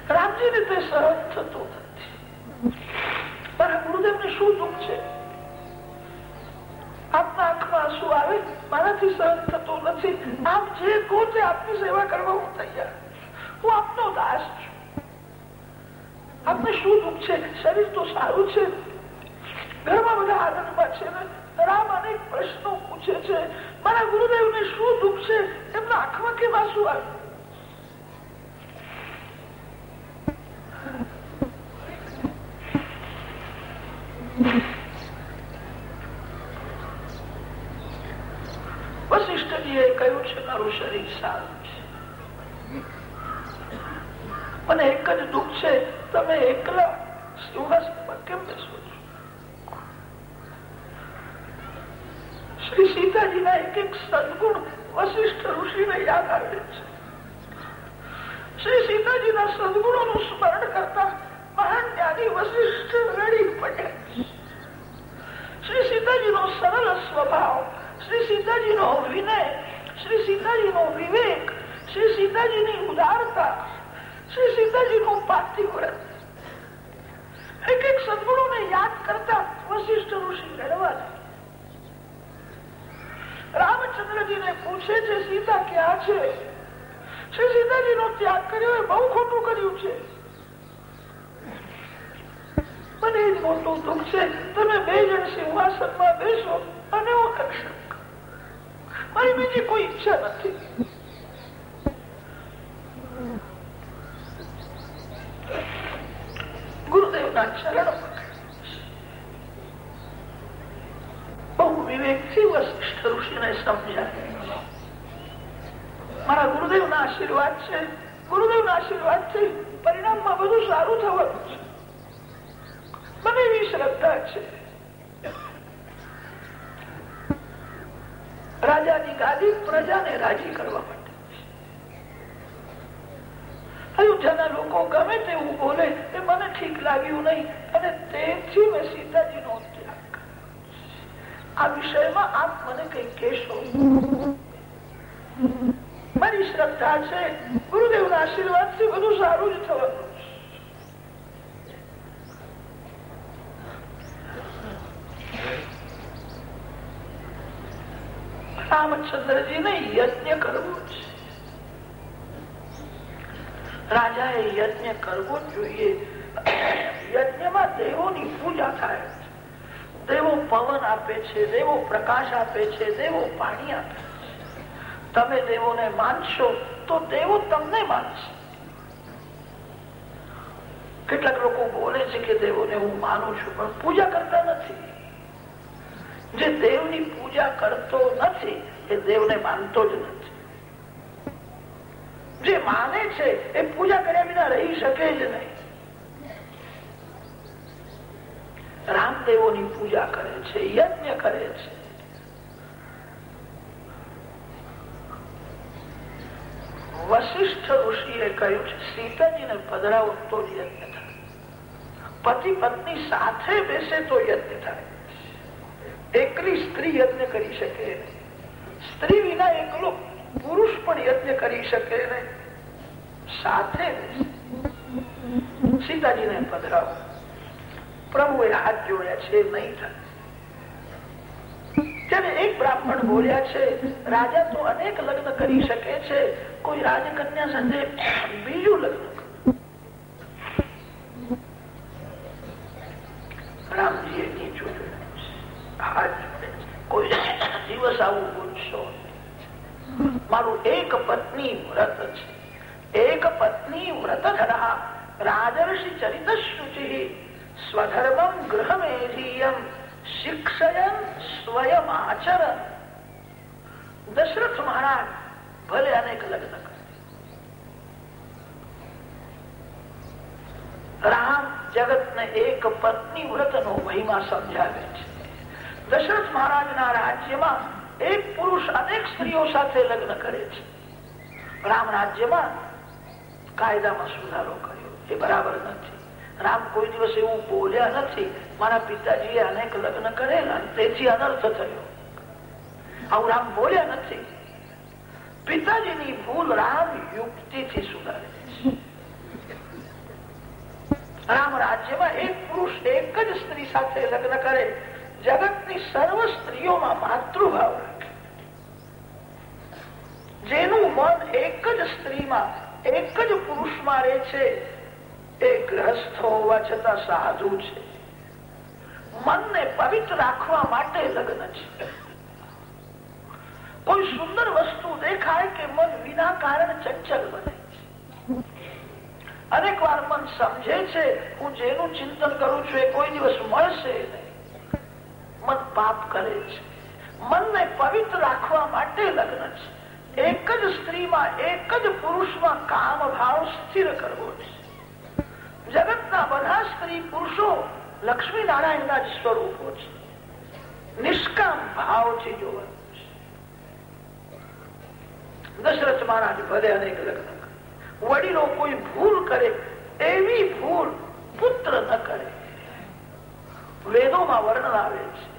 રામજી ને તે સહન થતું નથી મારા ગુરુદેવ ને શું દુઃખ છે આપના આંખમાં આંસુ આવે મારાથી સહન થતું નથી આપ જે કહો તે આપની સેવા કરવા તૈયાર હું આપનો દાસ છું આપને શું દુઃખ છે શરીર તો સારું છે ઘરમાં બધા આનંદમાં છે ને રામ અનેક પ્રશ્નો પૂછે છે મારા ગુરુદેવને શું દુઃખ છે એમના આંખમાં કેવા શું આવે વશિષ્ઠજી એ કહ્યું છે, મારું શરીર સારું છે. મને એક જ દુઃખ છે, તમે એકલા સિંહાસનમાં કેમ બેસો શ્રી સીતાજીના એક એક સદગુણ વશિષ્ઠ ઋષિને યાદ આવે છે. શ્રી સીતાજીના સદગુણોનું સ્મરણ કરતા મહાન જ્ઞાની વશિષ્ઠ રડી પડ્યા. શ્રી સીતાજીનો સરળ સ્વભાવ, શ્રી સીતાજીનો વિનય શ્રી સીતાજીનો વિવેક શ્રી સીતાજીની ઉદારતા શ્રી સીતાજીનું પાર્થિવ્રત એક એક સદગુણોને યાદ કરતા વશિષ્ઠ ઋષિ રડવા રામચંદ્રજીને પૂછે છે સીતા ક્યાં છે શ્રી સીતાજી નો ત્યાગ કર્યો એ બહુ ખોટું કર્યું છે મને જ મોટું દુઃખ છે તમે બે જણ સિંહાસનમાં બેસો અને હું રક્ષણ મારી બીજી કોઈ ઈચ્છા નથી ગુરુદેવના ચરણ બહુ વિવેકથી વશિષ્ઠ ઋષિને સમજાય મારા ગુરુદેવ ના આશીર્વાદ છે ગુરુદેવ ના આશીર્વાદથી પરિણામમાં બધું સારું થવાનું છે મને એવી શ્રદ્ધા છે રાજાની ગાદી પ્રજાને રાજી કરવા માટે. અયોધ્યાના લોકો ગમે તેવું બોલે, એ મને ઠીક લાગ્યું નહીં, અને તેથી મેં સીતાજી નો ત્યાગ આ વિષયમાં આપ મને કઈ કહેશો? મારી શ્રદ્ધા છે ગુરુદેવ ના આશીર્વાદથી બધું સારું જ થવાનું. રામચંદ્રજીને યજ્ઞ કરવો છે રાજાએ યજ્ઞ કરવો જોઈએ યજ્ઞમાં દેવોની પૂજા થાય દેવો પવન આપે છે દેવો પ્રકાશ આપે છે દેવો પાણી આપે છે તમે દેવોને માનશો તો દેવો તમને માનશે કેટલાક લોકો બોલે છે કે દેવોને હું માનું છું પણ પૂજા કરતા નથી જે દેવની પૂજા કરતો નથી, એ દેવને માનતો જ નથી. જે માને છે, એ પૂજા કર્યા વિના રહી શકે જ નહીં. રામદેવોની પૂજા કરે છે, યજ્ઞ કરે છે. વશિષ્ઠ ઋષિએ કહ્યું છે, સીતાજીને પધરાવો તો યજ્ઞ થાય. પતિ પત્ની સાથે બેસે તો યજ્ઞ થાય. એકલી સ્ત્રી યજ્ઞ કરી શકે સ્ત્રી વિના એકલો પુરુષ પણ યજ્ઞ કરી શકે નહીં સાથે સીતાજીને પધરાવો. પ્રભુએ હાથ જોડ્યા છે, નહીં થાય. એક બ્રાહ્મણ બોલ્યા છે, રાજા, તો અનેક લગ્ન કરી શકે છે. કોઈ રાજકન્યા સાથે બીજું લગ્ન રામજીએ નીચું હાથ કોઈ દિવસ આવું પૂછશો મારું એક પત્ની વ્રત છે એક પત્ની વ્રત ધરા રાજર્ષિ ચરિત શુચિ સ્વધર્મમ ગૃહમેધીયમ શિક્ષયન સ્વયં આચરણ દશરથ મહારાજ ભલે અનેક લગ્ન કરે રામ જગત ને એક પત્ની વ્રત નો મહિમા સમજાવે છે દશરથ મહારાજના રાજ્યમાં એક પુરુષ અનેક સ્ત્રીઓ સાથે લગ્ન કરે છે. રામ રાજ્યમાં કાયદામાં સુધારો કર્યો. એ બરાબર નથી. રામ કોઈ દિવસ એવું બોલ્યા નથી, મારા પિતાજીએ અનેક લગ્ન કરેલા, તેથી અનર્થ થયો. આવું રામ બોલ્યા નથી. પિતાજીની ભૂલ રામ યુક્તિથી સુધારે રામ રાજ્યમાં એક પુરુષ એક જ સ્ત્રી સાથે લગ્ન કરે જગતની સર્વ સ્ત્રીઓમાં માતૃભાવ રાખે. જેનું મન એક જ સ્ત્રીમાં, એક જ પુરુષમાં રહે છે એ ગ્રસ્થ હોવા છતાં સાધુ છે. મનને પવિત્ર રાખવા માટે લગ્ન છે. કોઈ સુંદર વસ્તુ દેખાય કે મન વિના કારણ ચંચલ બને અનેક વાર મન સમજે છે, હું જેનું ચિંતન કરું છું એ કોઈ દિવસ મળશે નહીં. મન પાપ કરે છે. મનને પવિત્ર રાખવા માટે લગ્ન છે. એક જ સ્ત્રીમાં, એક જ પુરુષમાં કામ ભાવ સ્થિર કરવો છે. જગતના બધા સ્ત્રી પુરુષો લક્ષ્મી નારાયણના જ સ્વરૂપો છે. નિષ્કામ ભાવથી જોવાનું છે. દશરથ મહારાજ ભલે અનેક લગ્ન વડીલો કોઈ ભૂલ કરે, એવી ભૂલ પુત્ર ન કરે. વેદોમાં વર્ણન આવે છે.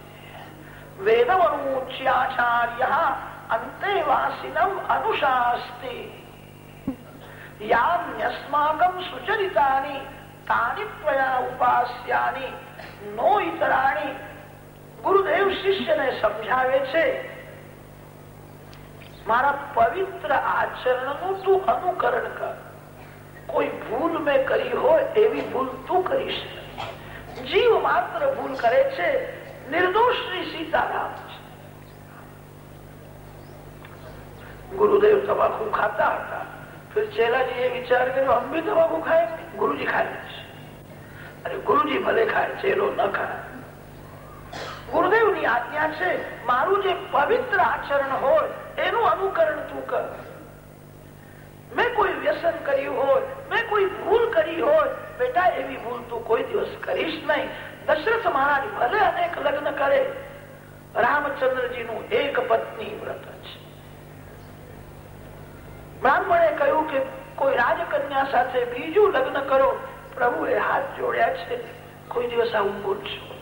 વેદવરૂચ્યાચાર્ય અંતેવાસિનમ અનુશાસ્તે યામ્યસ્માકમ સુચરિતાની તાની ત્વયા ઉપાસ્યાની નો ઇતરાણી ગુરુદેવ શિષ્યને સમજાવે છે મારા પવિત્ર આચરણનું તું અનુકરણ કર કોઈ ભૂલ મેં કરી હોય એવી ભૂલ તું કરીશ જીવ માત્ર ભૂલ કરે છે નિર્દોષની સીતારામ છે ગુરુદેવ તમાકુ ખાતા હતા ચેલાજી એ વિચાર કર્યો અમે તમાકુ ખાય ગુરુજી ખાય છે અને ગુરુજી ભલે ખાય ચેલો ન ખાય ગુરુદેવની આજ્ઞા છે મારું જે પવિત્ર આચરણ હોય એનું અનુકરણ તું કર મેં કોઈ વ્યસન કર્યું હોય મેં કોઈ ભૂલ કરી હોય બેટા એવી ભૂલ તું કોઈ દિવસ કરીશ નહીં દશરથ મહારાજ ભલે અનેક લગ્ન કરે રામચંદ્રજી નું એક પત્ની વ્રત છે. બ્રાહ્મણે કહ્યું કે કોઈ રાજકન્યા સાથે બીજું લગ્ન કરો, પ્રભુએ હાથ જોડ્યા છે. કોઈ દિવસ આવું બોલશો.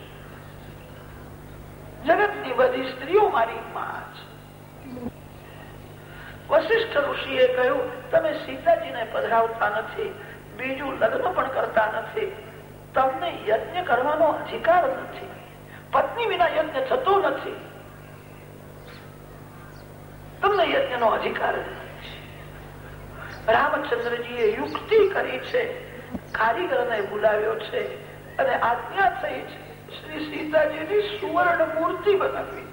જગતની બધી સ્ત્રીઓ મારી માં છે. વશિષ્ઠ ઋષિએ કહ્યું, તમે સીતાજીને પધરાવતા નથી, બીજું લગ્ન પણ કરતા નથી. તમને યજ્ઞ કરવાનો અધિકાર નથી. પત્ની વિના યજ્ઞ થતો નથી. તમને યજ્ઞ નો અધિકાર રામચંદ્રજીએ યુક્તિ કરી છે, કારીગરને બોલાવ્યો છે અને આજ્ઞા થઈ છે, શ્રી સીતાજીની સુવર્ણ મૂર્તિ બનાવી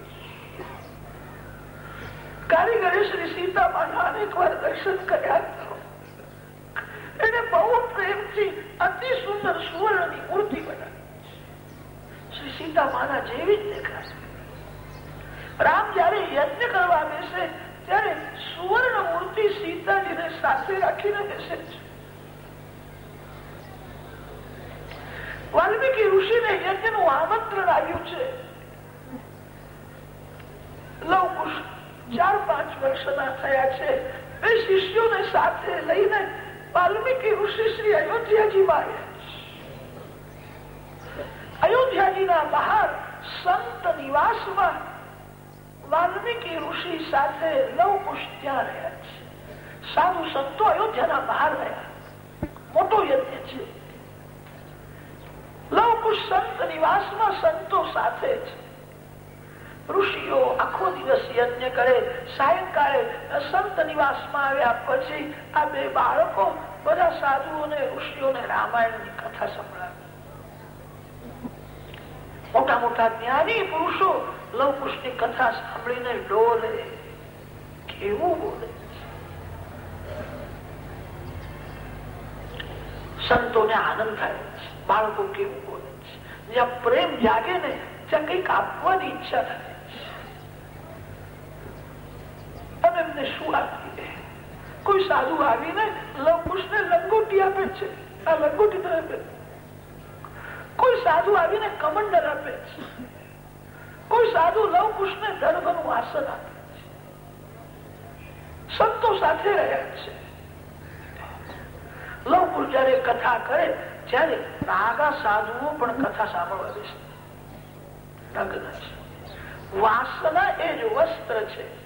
કારીગરે શ્રી સીતા સીતામાના અનેક વાર દર્શન કર્યા. એને બહુ પ્રેમથી અતિ સુંદર સુવર્ણની મૂર્તિ બનાવી. શ્રી સીતામાના જેવી જ દેખાય રામ જયારે યજ્ઞ કરવા બેસે, ત્યારે સુવર્ણ મૂર્તિ સીતાજીને સાથે રાખીને બેસે છે. વાલ્મીકી ઋષિને યજ્ઞનું આમંત્રણ આવ્યું છે. ચાર પાંચ વર્ષના થયા છે. બે શિષ્યોને સાથે લઈને વાલ્મીકી ઋષિ શ્રી અયોધ્યાજીમાં અયોધ્યાજીના બહાર સંત નિવાસમાં વાલ્મીકી ઋષિ સાથે લવકુશ ત્યાં રહ્યા છે. સાધુ સંતો અયોધ્યાના બહાર રહ્યા. મોટો યજ્ઞ છે. લવકુશ સંત નિવાસમાં સંતો સાથે છે. ઋષિઓ આખો દિવસ યજ્ઞ કરે, સાયંકાળે સંત નિવાસમાં આવ્યા પછી આ બે બાળકો બધા સાધુઓને ઋષિઓને રામાયણની કથા સંભળાવે. મોટા મોટા જ્ઞાની પુરુષો લવકુશની કથા સાંભળીને ડોલે, કેવું બોલે? સંતોને આનંદ થાય છે, બાળકો કેવું બોલે છે? જ્યાં પ્રેમ જાગે ને, ત્યાં કંઈક આપવાની ઈચ્છા થાય. એમને શું આપી કોઈ સાધુ આવીને લંગુશ ને લંગોટી આપે છે. આ લંગોટી આપે. કોઈ સાધુ આવીને કમંડર આપે છે. કોઈ સાધુ લવકુશ ને દર્ભનું આસન આપે છે. સંતો સાથે રહ્યા છે. લવકુશ જયારે કથા કરે, ત્યારે રાગા સાધુઓ પણ કથા સાંભળવા દેશે વાસના એ જ વસ્ત્ર છે.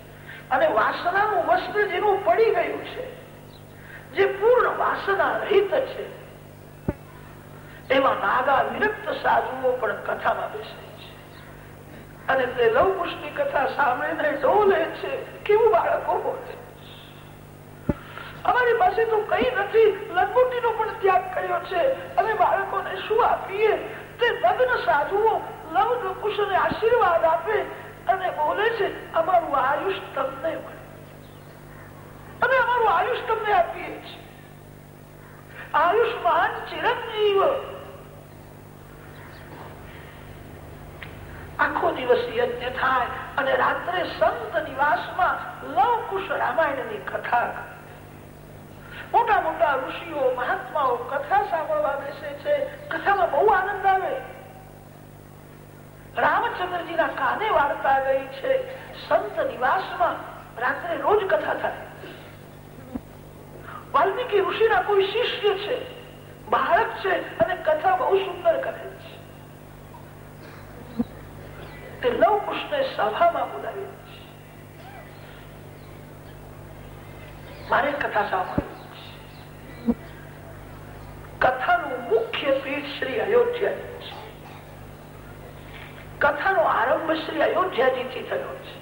અને વાસનાનું વસ્ત્ર જેનું પડી ગયું છે, જે પૂર્ણ વાસના રહિત છે. એમાં નાગા વિરક્ત સાધુઓ પણ કથામાં બેસે છે. અને તે લવકુશની કથા સાંભળીને ડોલે છે. કેવું બાળકો બોલે અમારી પાસે તો કઈ નથી. લંગોટી નો પણ ત્યાગ કર્યો છે. અને બાળકોને શું આપીએ? તે લગ્ન સાધુઓ લવ કુશને આશીર્વાદ આપે અને બોલે છે, અમારું આયુષ તમને અમે અમારું આયુષ તમને આપીએ છીએ. આયુષ્માન ચિરંજીવ. આખો દિવસ યજ્ઞ થાય અને રાત્રે સંત નિવાસમાં લવકુશ રામાયણની કથા મોટા મોટા ઋષિઓ, મહાત્માઓ કથા સાંભળવા બેસે છે. કથામાં બહુ આનંદ આવે. રામચંદ્રજીના કાને વાર્તા ગઈ છે. સંત નિવાસમાં રાત્રે રોજ કથા થાય. વાલ્મીકી ઋષિના કોઈ શિષ્ય છે, બાળક છે અને કથા બહુ સુંદર કરે છે. તે લવકુશને સભામાં બોલાવી છે. મારે કથા સાંભળવી કથાનું મુખ્ય પીઠ શ્રી અયોધ્યા છે. કથાનો આરંભ શ્રી અયોધ્યાજીથી થયો છે.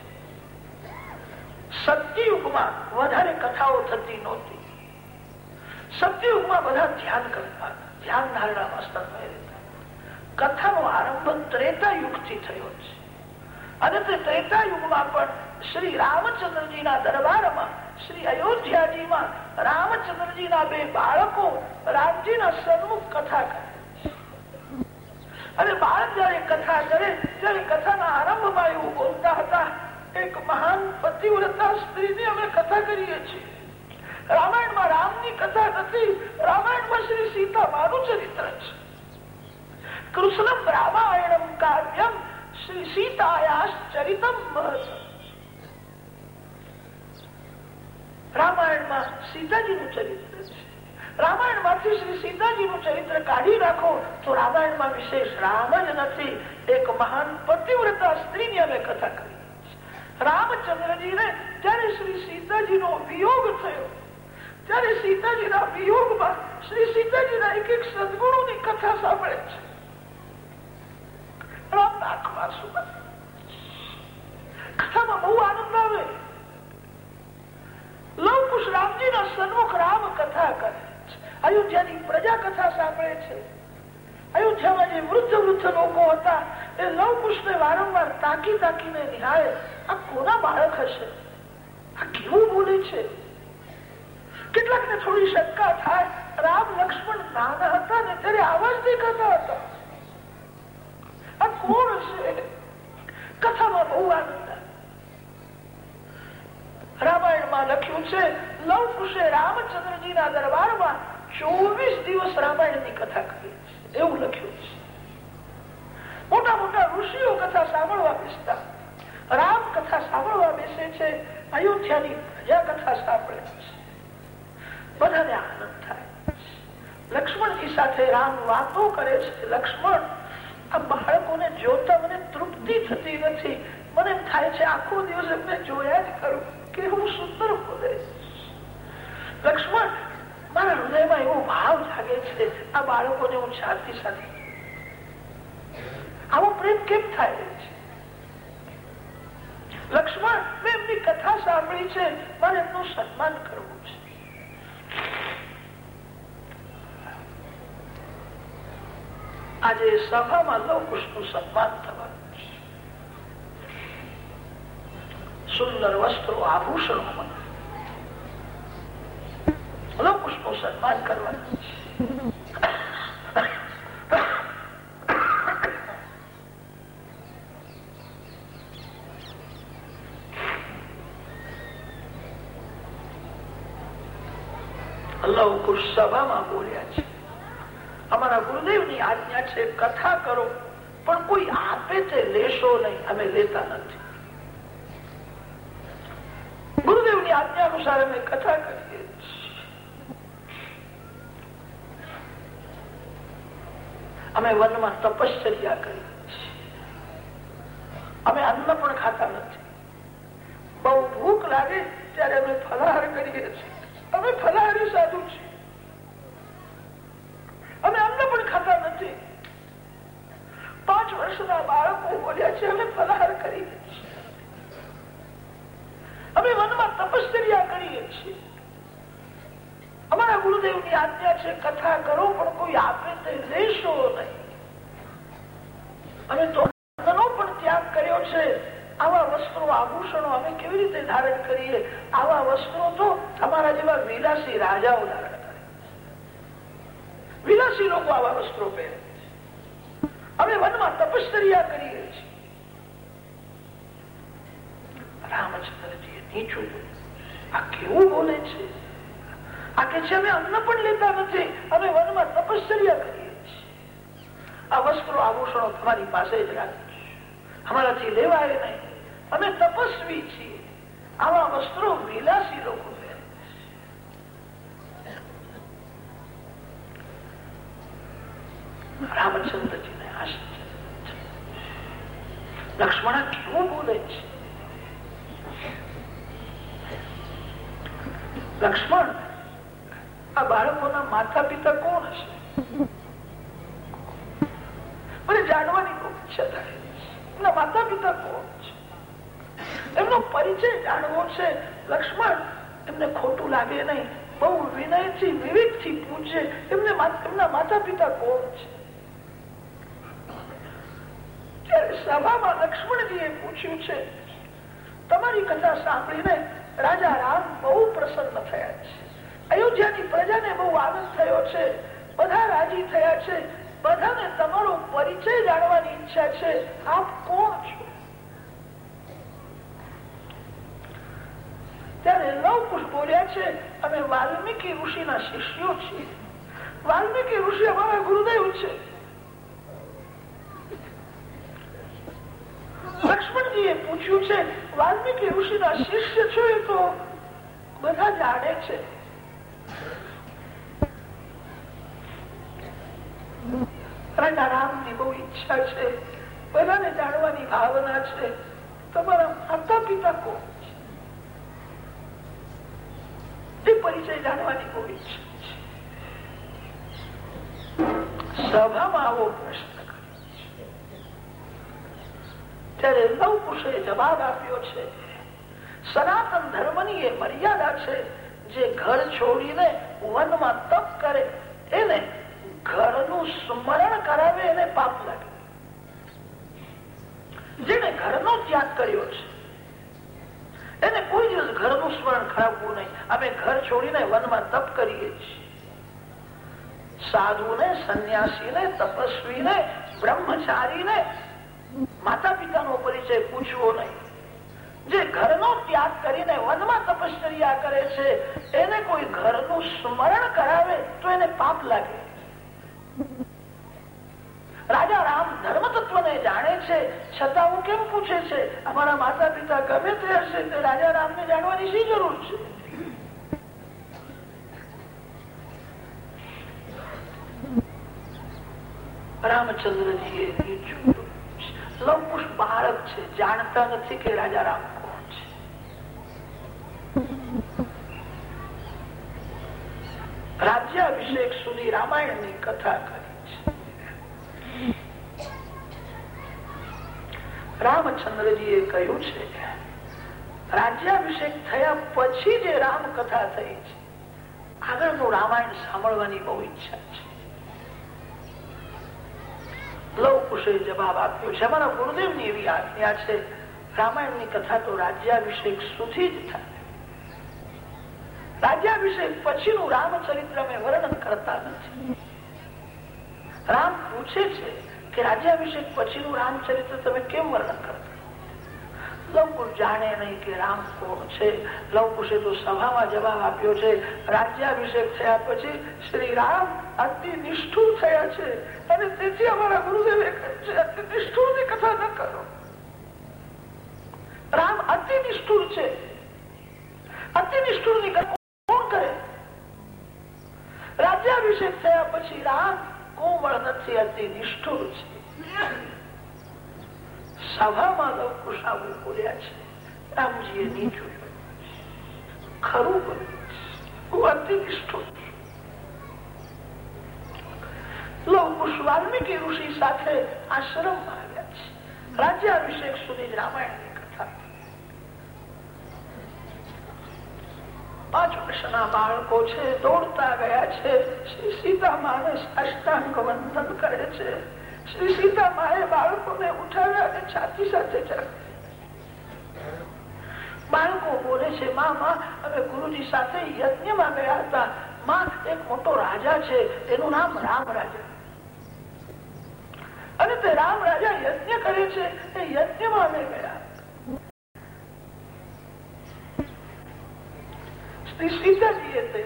સત્યયુગમાં વધારે કથાઓ થતી નહોતી. સત્યયુગમાં બધા ધ્યાન કરતા, ધ્યાન ધારણા મસ્તક કથાનો આરંભ ત્રેતા યુગથી થયો છે. અને તે ત્રેતા યુગમાં પણ શ્રી રામચંદ્રજીના દરબારમાં, શ્રી અયોધ્યાજીમાં રામચંદ્રજીના બે બાળકો રામજીના સન્મુખ કથા કરે. અને બાળક જયારે કથા કરે, ત્યારે કથાના આરંભમાં એવું બોલતા હતા, એક મહાન પતિવ્રતા સ્ત્રીની અમે કથા કરીએ છીએ. રામાયણમાં રામની કથા નથી, રામાયણમાં શ્રી સીતા મારું ચરિત્ર છે. કૃષ્ણમ રામાયણમ કાવ્યમ શ્રી સીતાયાસ ચરિતમ રામાયણમાં સીતાજીનું ચરિત્ર છે. રામાયણમાંથી શ્રી સીતાજીનું ચરિત્ર કાઢી રાખો તો રામાયણમાં વિશેષ રામ જ નથી, એક મહાન પતિવ્રતા સ્ત્રીની અમે કથા કરી. રામચંદ્રજી ને જયારે શ્રી સીતાજીનો વિયોગ થયો, ત્યારે સીતાજીના વિયોગમાં શ્રી સીતાજીના એક એક સદગુણોની કથા એ નવ પુષ્પે વારંવાર તાકી તાકીને નિહાળે. આ કોના બાળક હશે? આ કેવું બોલે છે? કેટલાક ને થોડી શંકા થાય. રામ, લક્ષ્મણ નાના હતા ને ત્યારે આવાજ દેખાતા હતા. આ કોણ કથામાં બહુ રામાયણમાં લખ્યું છે, લવ કુશે રામચંદ્રજીના દરબારમાં ચોવીસ દિવસ રામાયણની કથા કરી એવું લખ્યું છે. ઋષિઓ કથા સાંભળવા બેસતા. રામ કથા સાંભળવા બેસે છે, અયોધ્યાની પ્રજા કથા સાંભળે છે. બધાને આનંદ થાય. લક્ષ્મણજી સાથે રામ વાતો કરે છે, લક્ષ્મણ, આ બાળકોને જોતા મને તૃપ્તિ થતી નથી. મને એમ થાય છે, આખો દિવસ એમને જોયા જ કરું. કેવું સુંદર બોલે લક્ષ્મણ, મારા હૃદયમાં એવો ભાવ જાગે છે, આ બાળકોને હું શાંતિ સાથે આવો પ્રેમ કેમ થાય છે? લક્ષ્મણ મેં એમની કથા સાંભળી છે. મારે એમનું સન્માન કરવું છે. આજે સભામાં લવકુશનું સન્માન થવાનું છે. સુંદર વસ્ત્રો આભૂષણો લવકુશનું સન્માન કરવાનું છે. લવકુશ સભામાં બોલ્યા છે. અમારા ગુરુદેવની આજ્ઞા છે, કથા કરો, પણ કોઈ આપે તે લેશો નહીં, અમે લેતા નથી. ગુરુદેવની આજ્ઞા અનુસાર અમે કથા કરીએ અમે વનમાં તપશ્ચર્યા કરીએ અમે અન્ન પણ ખાતા નથી. બહુ ભૂખ લાગે ત્યારે અમે ફલાહાર કરીએ છીએ. અમે ફલાહારી સાધુ છીએ. અમે અન્ન પણ ખાતા નથી. પાંચ વર્ષના બાળકો બોલ્યા છે, અમે ફલાહાર કરીએ છીએ. અમે વનમાં તપશ્ચર્યા કરીએ છીએ. અમારા ગુરુદેવની આજ્ઞા છે, કથા કરો, પણ કોઈ આપે તે લેશો નહીં. અમે તો આભૂષણો અમે કેવી રીતે ધારણ કરીએ? આવા વસ્ત્રો તો અમારા જેવા વિલાસી રાજાઓ ધારણ કરે વિલાસી લોકો આવા વસ્ત્રો પહેરે અમે વનમાં તપશ્ચર્યા કરીએ છીએ. રામચંદ્રજી નીચું આ કેવું બોલે છે? આ કે છે અમે અન્ન પણ લેતા નથી, અમે વનમાં તપશ્ચર્યા કરીએ છીએ. આ વસ્ત્રો આભૂષણો તમારી પાસે જ રાખીએ અમારાથી લેવાય નહીં. અમે તપસ્વી છીએ. આવા વસ્ત્રો વિલાસી લોકો રામચંદ્રજીને લક્ષ્મણ આ બાળકોના માતા કોણ હશે? મને જાણવાની બહુ ઈચ્છા થાય. માતા પિતા કોણ? એમનો પરિચય જાણવો છે. લક્ષ્મણ, એમને ખોટું લાગે નહીં. બહુ વિનયથી, વિવેકથી પૂછે. એમને એમના માતા પિતા કોણ છે? સભામાં લક્ષ્મણજીએ પૂછ્યું છે, તમારી કથા સાંભળીને રાજા રામ બહુ પ્રસન્ન થયા છે. અયોધ્યાની પ્રજાને બહુ આનંદ થયો છે. બધા રાજી થયા છે. બધાને તમારો પરિચય જાણવાની ઈચ્છા છે. આપ કોણ છો ત્યારે લવકુશ બોલ્યા છે, અમે વાલ્મીકી ઋષિના શિષ્યો છીએ. વાલ્મીકી ઋષિ અમારા ગુરુદેવ છે. લક્ષ્મણજીએ પૂછ્યું છે, વાલ્મીકી ઋષિના શિષ્ય છો એ તો બધા જાણે છે. બહુ ઈચ્છા છે, બધાને જાણવાની ભાવના છે. તમારા માતા પિતા કોણ? એ પરિચય જાણવાની બહુ સભામાં આવો પ્રશ્ન ત્યારે લવકુશે જવાબ આપ્યો છે, સનાતન ધર્મની એ મર્યાદા છે જે ઘર છોડીને વનમાં તપ કરે, એને ઘરનું સ્મરણ કરાવે, એને પાપ લાગે. જેને ઘરનો ત્યાગ કર્યો છે એને કોઈ દિવસ ઘરનું સ્મરણ કરાવવું નહીં. અમે ઘર છોડીને વનમાં તપ કરીએ છીએ. સાધુને, સંન્યાસીને, તપસ્વીને, બ્રહ્મચારીને માતા પિતાનો પરિચય પૂછવો નહીં. જે ઘરનો ત્યાગ કરીને વનમાં તપશ્ચર્યા કરે છે, એને કોઈ ઘરનું સ્મરણ કરાવે તો એને પાપ લાગે. રાજા રામ ધર્મ તત્વ ને જાણે છે, છતાં હું કેમ પૂછે છે? અમારા માતા પિતા ગમે તે હશે, તે રાજા રામ ને જાણવાની શી જરૂર છે? રામચંદ્રજી એ લવકુશ જાણતા નથી કે રાજા રામ કોણ છે. રાજ્યાભિષેક સુધી રામાયણની કથા કરી. રામચંદ્રજી એ કહ્યું છે, રાજ્યાભિષેક થયા પછી જે રામ કથા થઈ છે, આગળનું રામાયણ સાંભળવાની બહુ ઈચ્છા છે. જવાબ આપ્યો છે, અમારા ગુરુદેવની એવી આજ્ઞા છે રામાયણની કથા તો રાજ્યાભિષેક સુધી જ થાય. રાજ્યાભિષેક પછીનું રામચરિત્ર અમે વર્ણન કરતા નથી. રામ પૂછે છે કે રાજ્યાભિષેક પછીનું રામચરિત્ર તમે કેમ વર્ણન કરો જાણે નહીં કે રામ કોણ છે. લવકુશે તો સભામાં જવાબ આપ્યો છે રાજ્યાભિષેક થયા પછી શ્રી રામ અતિ નિષ્ઠુર થયા છે અને તેથી અમારા ગુરુદેવે નિષ્ઠુરની કથા ન કરો. રામ અતિ નિષ્ઠુર છે. અતિ નિષ્ઠુરની કથા કોણ કરે? રાજ્યાભિષેક થયા પછી રામ કોમળ નથી અતિ નિષ્ઠુર છે સભામાં લવકુશ બોલ્યા છે રામજીએ નીચું ખરું હું અતિ નિષ્ઠુર લવકુશ વાલ્મીકી ઋષિ સાથે આશ્રમમાં આવ્યા છે રાજ્યાભિષેક સુધી જ રામાયણની કથા પાંચ વર્ષના બાળકો છે, દોડતા ગયા છે. શ્રી સીતા માને સાષ્ટાંગ વંદન કરે છે. શ્રી સીતા માએ બાળકોને ઉઠાવ્યા અને છાતી સાથે બાળકો બોલે છે મામા અમે ગુરુજી સાથે યજ્ઞમાં ગયા હતા. માં, એક મોટો રાજા છે, એનું નામ રામ રાજા. અને તે રામ રાજા યજ્ઞ કરે છે. એ યજ્ઞમાં અમે ગયા. શ્રી સીતાજીએ તે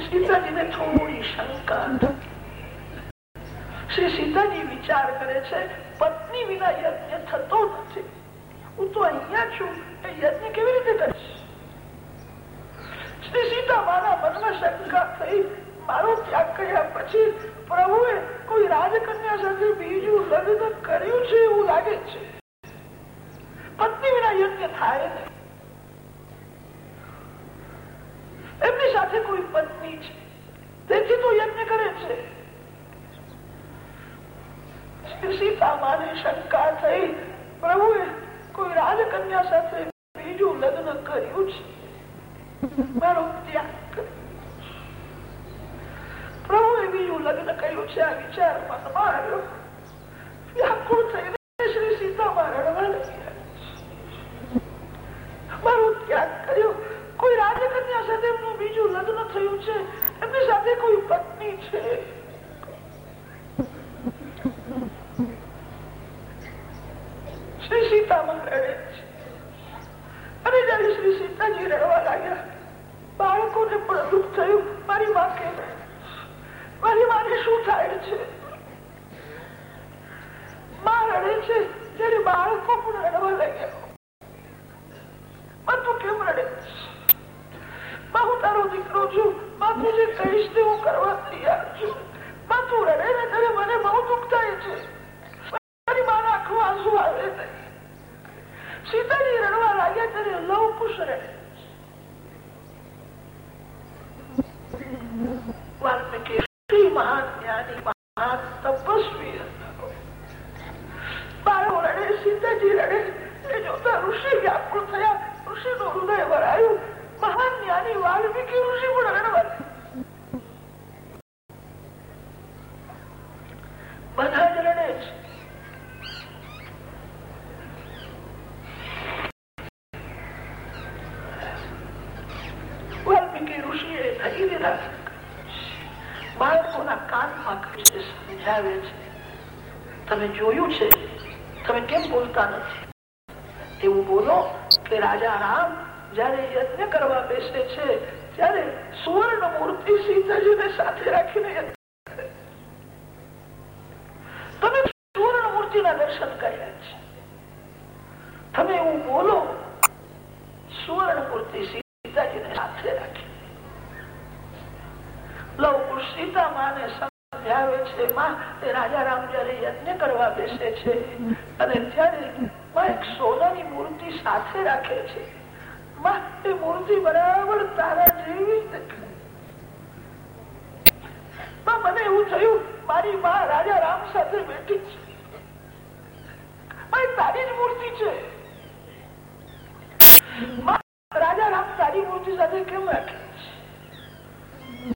સીતાજીને થોડી શંકા શ્રી સીતાજી વિચાર કરે છે પત્ની વિના યજ્ઞ થતો નથી હું તો અહીંયા છું એ યજ્ઞ કેવી રીતે કરીશ શ્રી સીતા મારા મનમાં શંકા થઈ મારો ત્યાગ કર્યા પછી પ્રભુએ કોઈ રાજકન્યા સાથે બીજું લગ્ન કર્યું છે એવું લાગે છે પત્ની યજ્ઞ થાય એમની સાથે કોઈ પત્ની છે. તેથી તો યજ્ઞ કરે છે. શંકા થઈ. પ્રભુએ કોઈ રાજકન્યા સાથે બીજું લગ્ન કર્યું છે. મારો ત્યાગ પ્રભુએ બીજું લગ્ન કર્યું છે. આ વિચાર મનમાં આવ્યો વ્યાકુળ થઈને શ્રી સીતામાં રડવા લગ્ન થયું છે. એમની સાથે કોઈ પત્ની છે. શ્રી સીતામાં રડે છે અને જયારે શ્રી સીતાજી રડવા લાગ્યા, બાળકોને પણ દુઃખ થયું. મારી માં કે મારી માને શું થાય છે? માં રડે છે. જયારે બાળકો પણ રડવા લાગ્યા.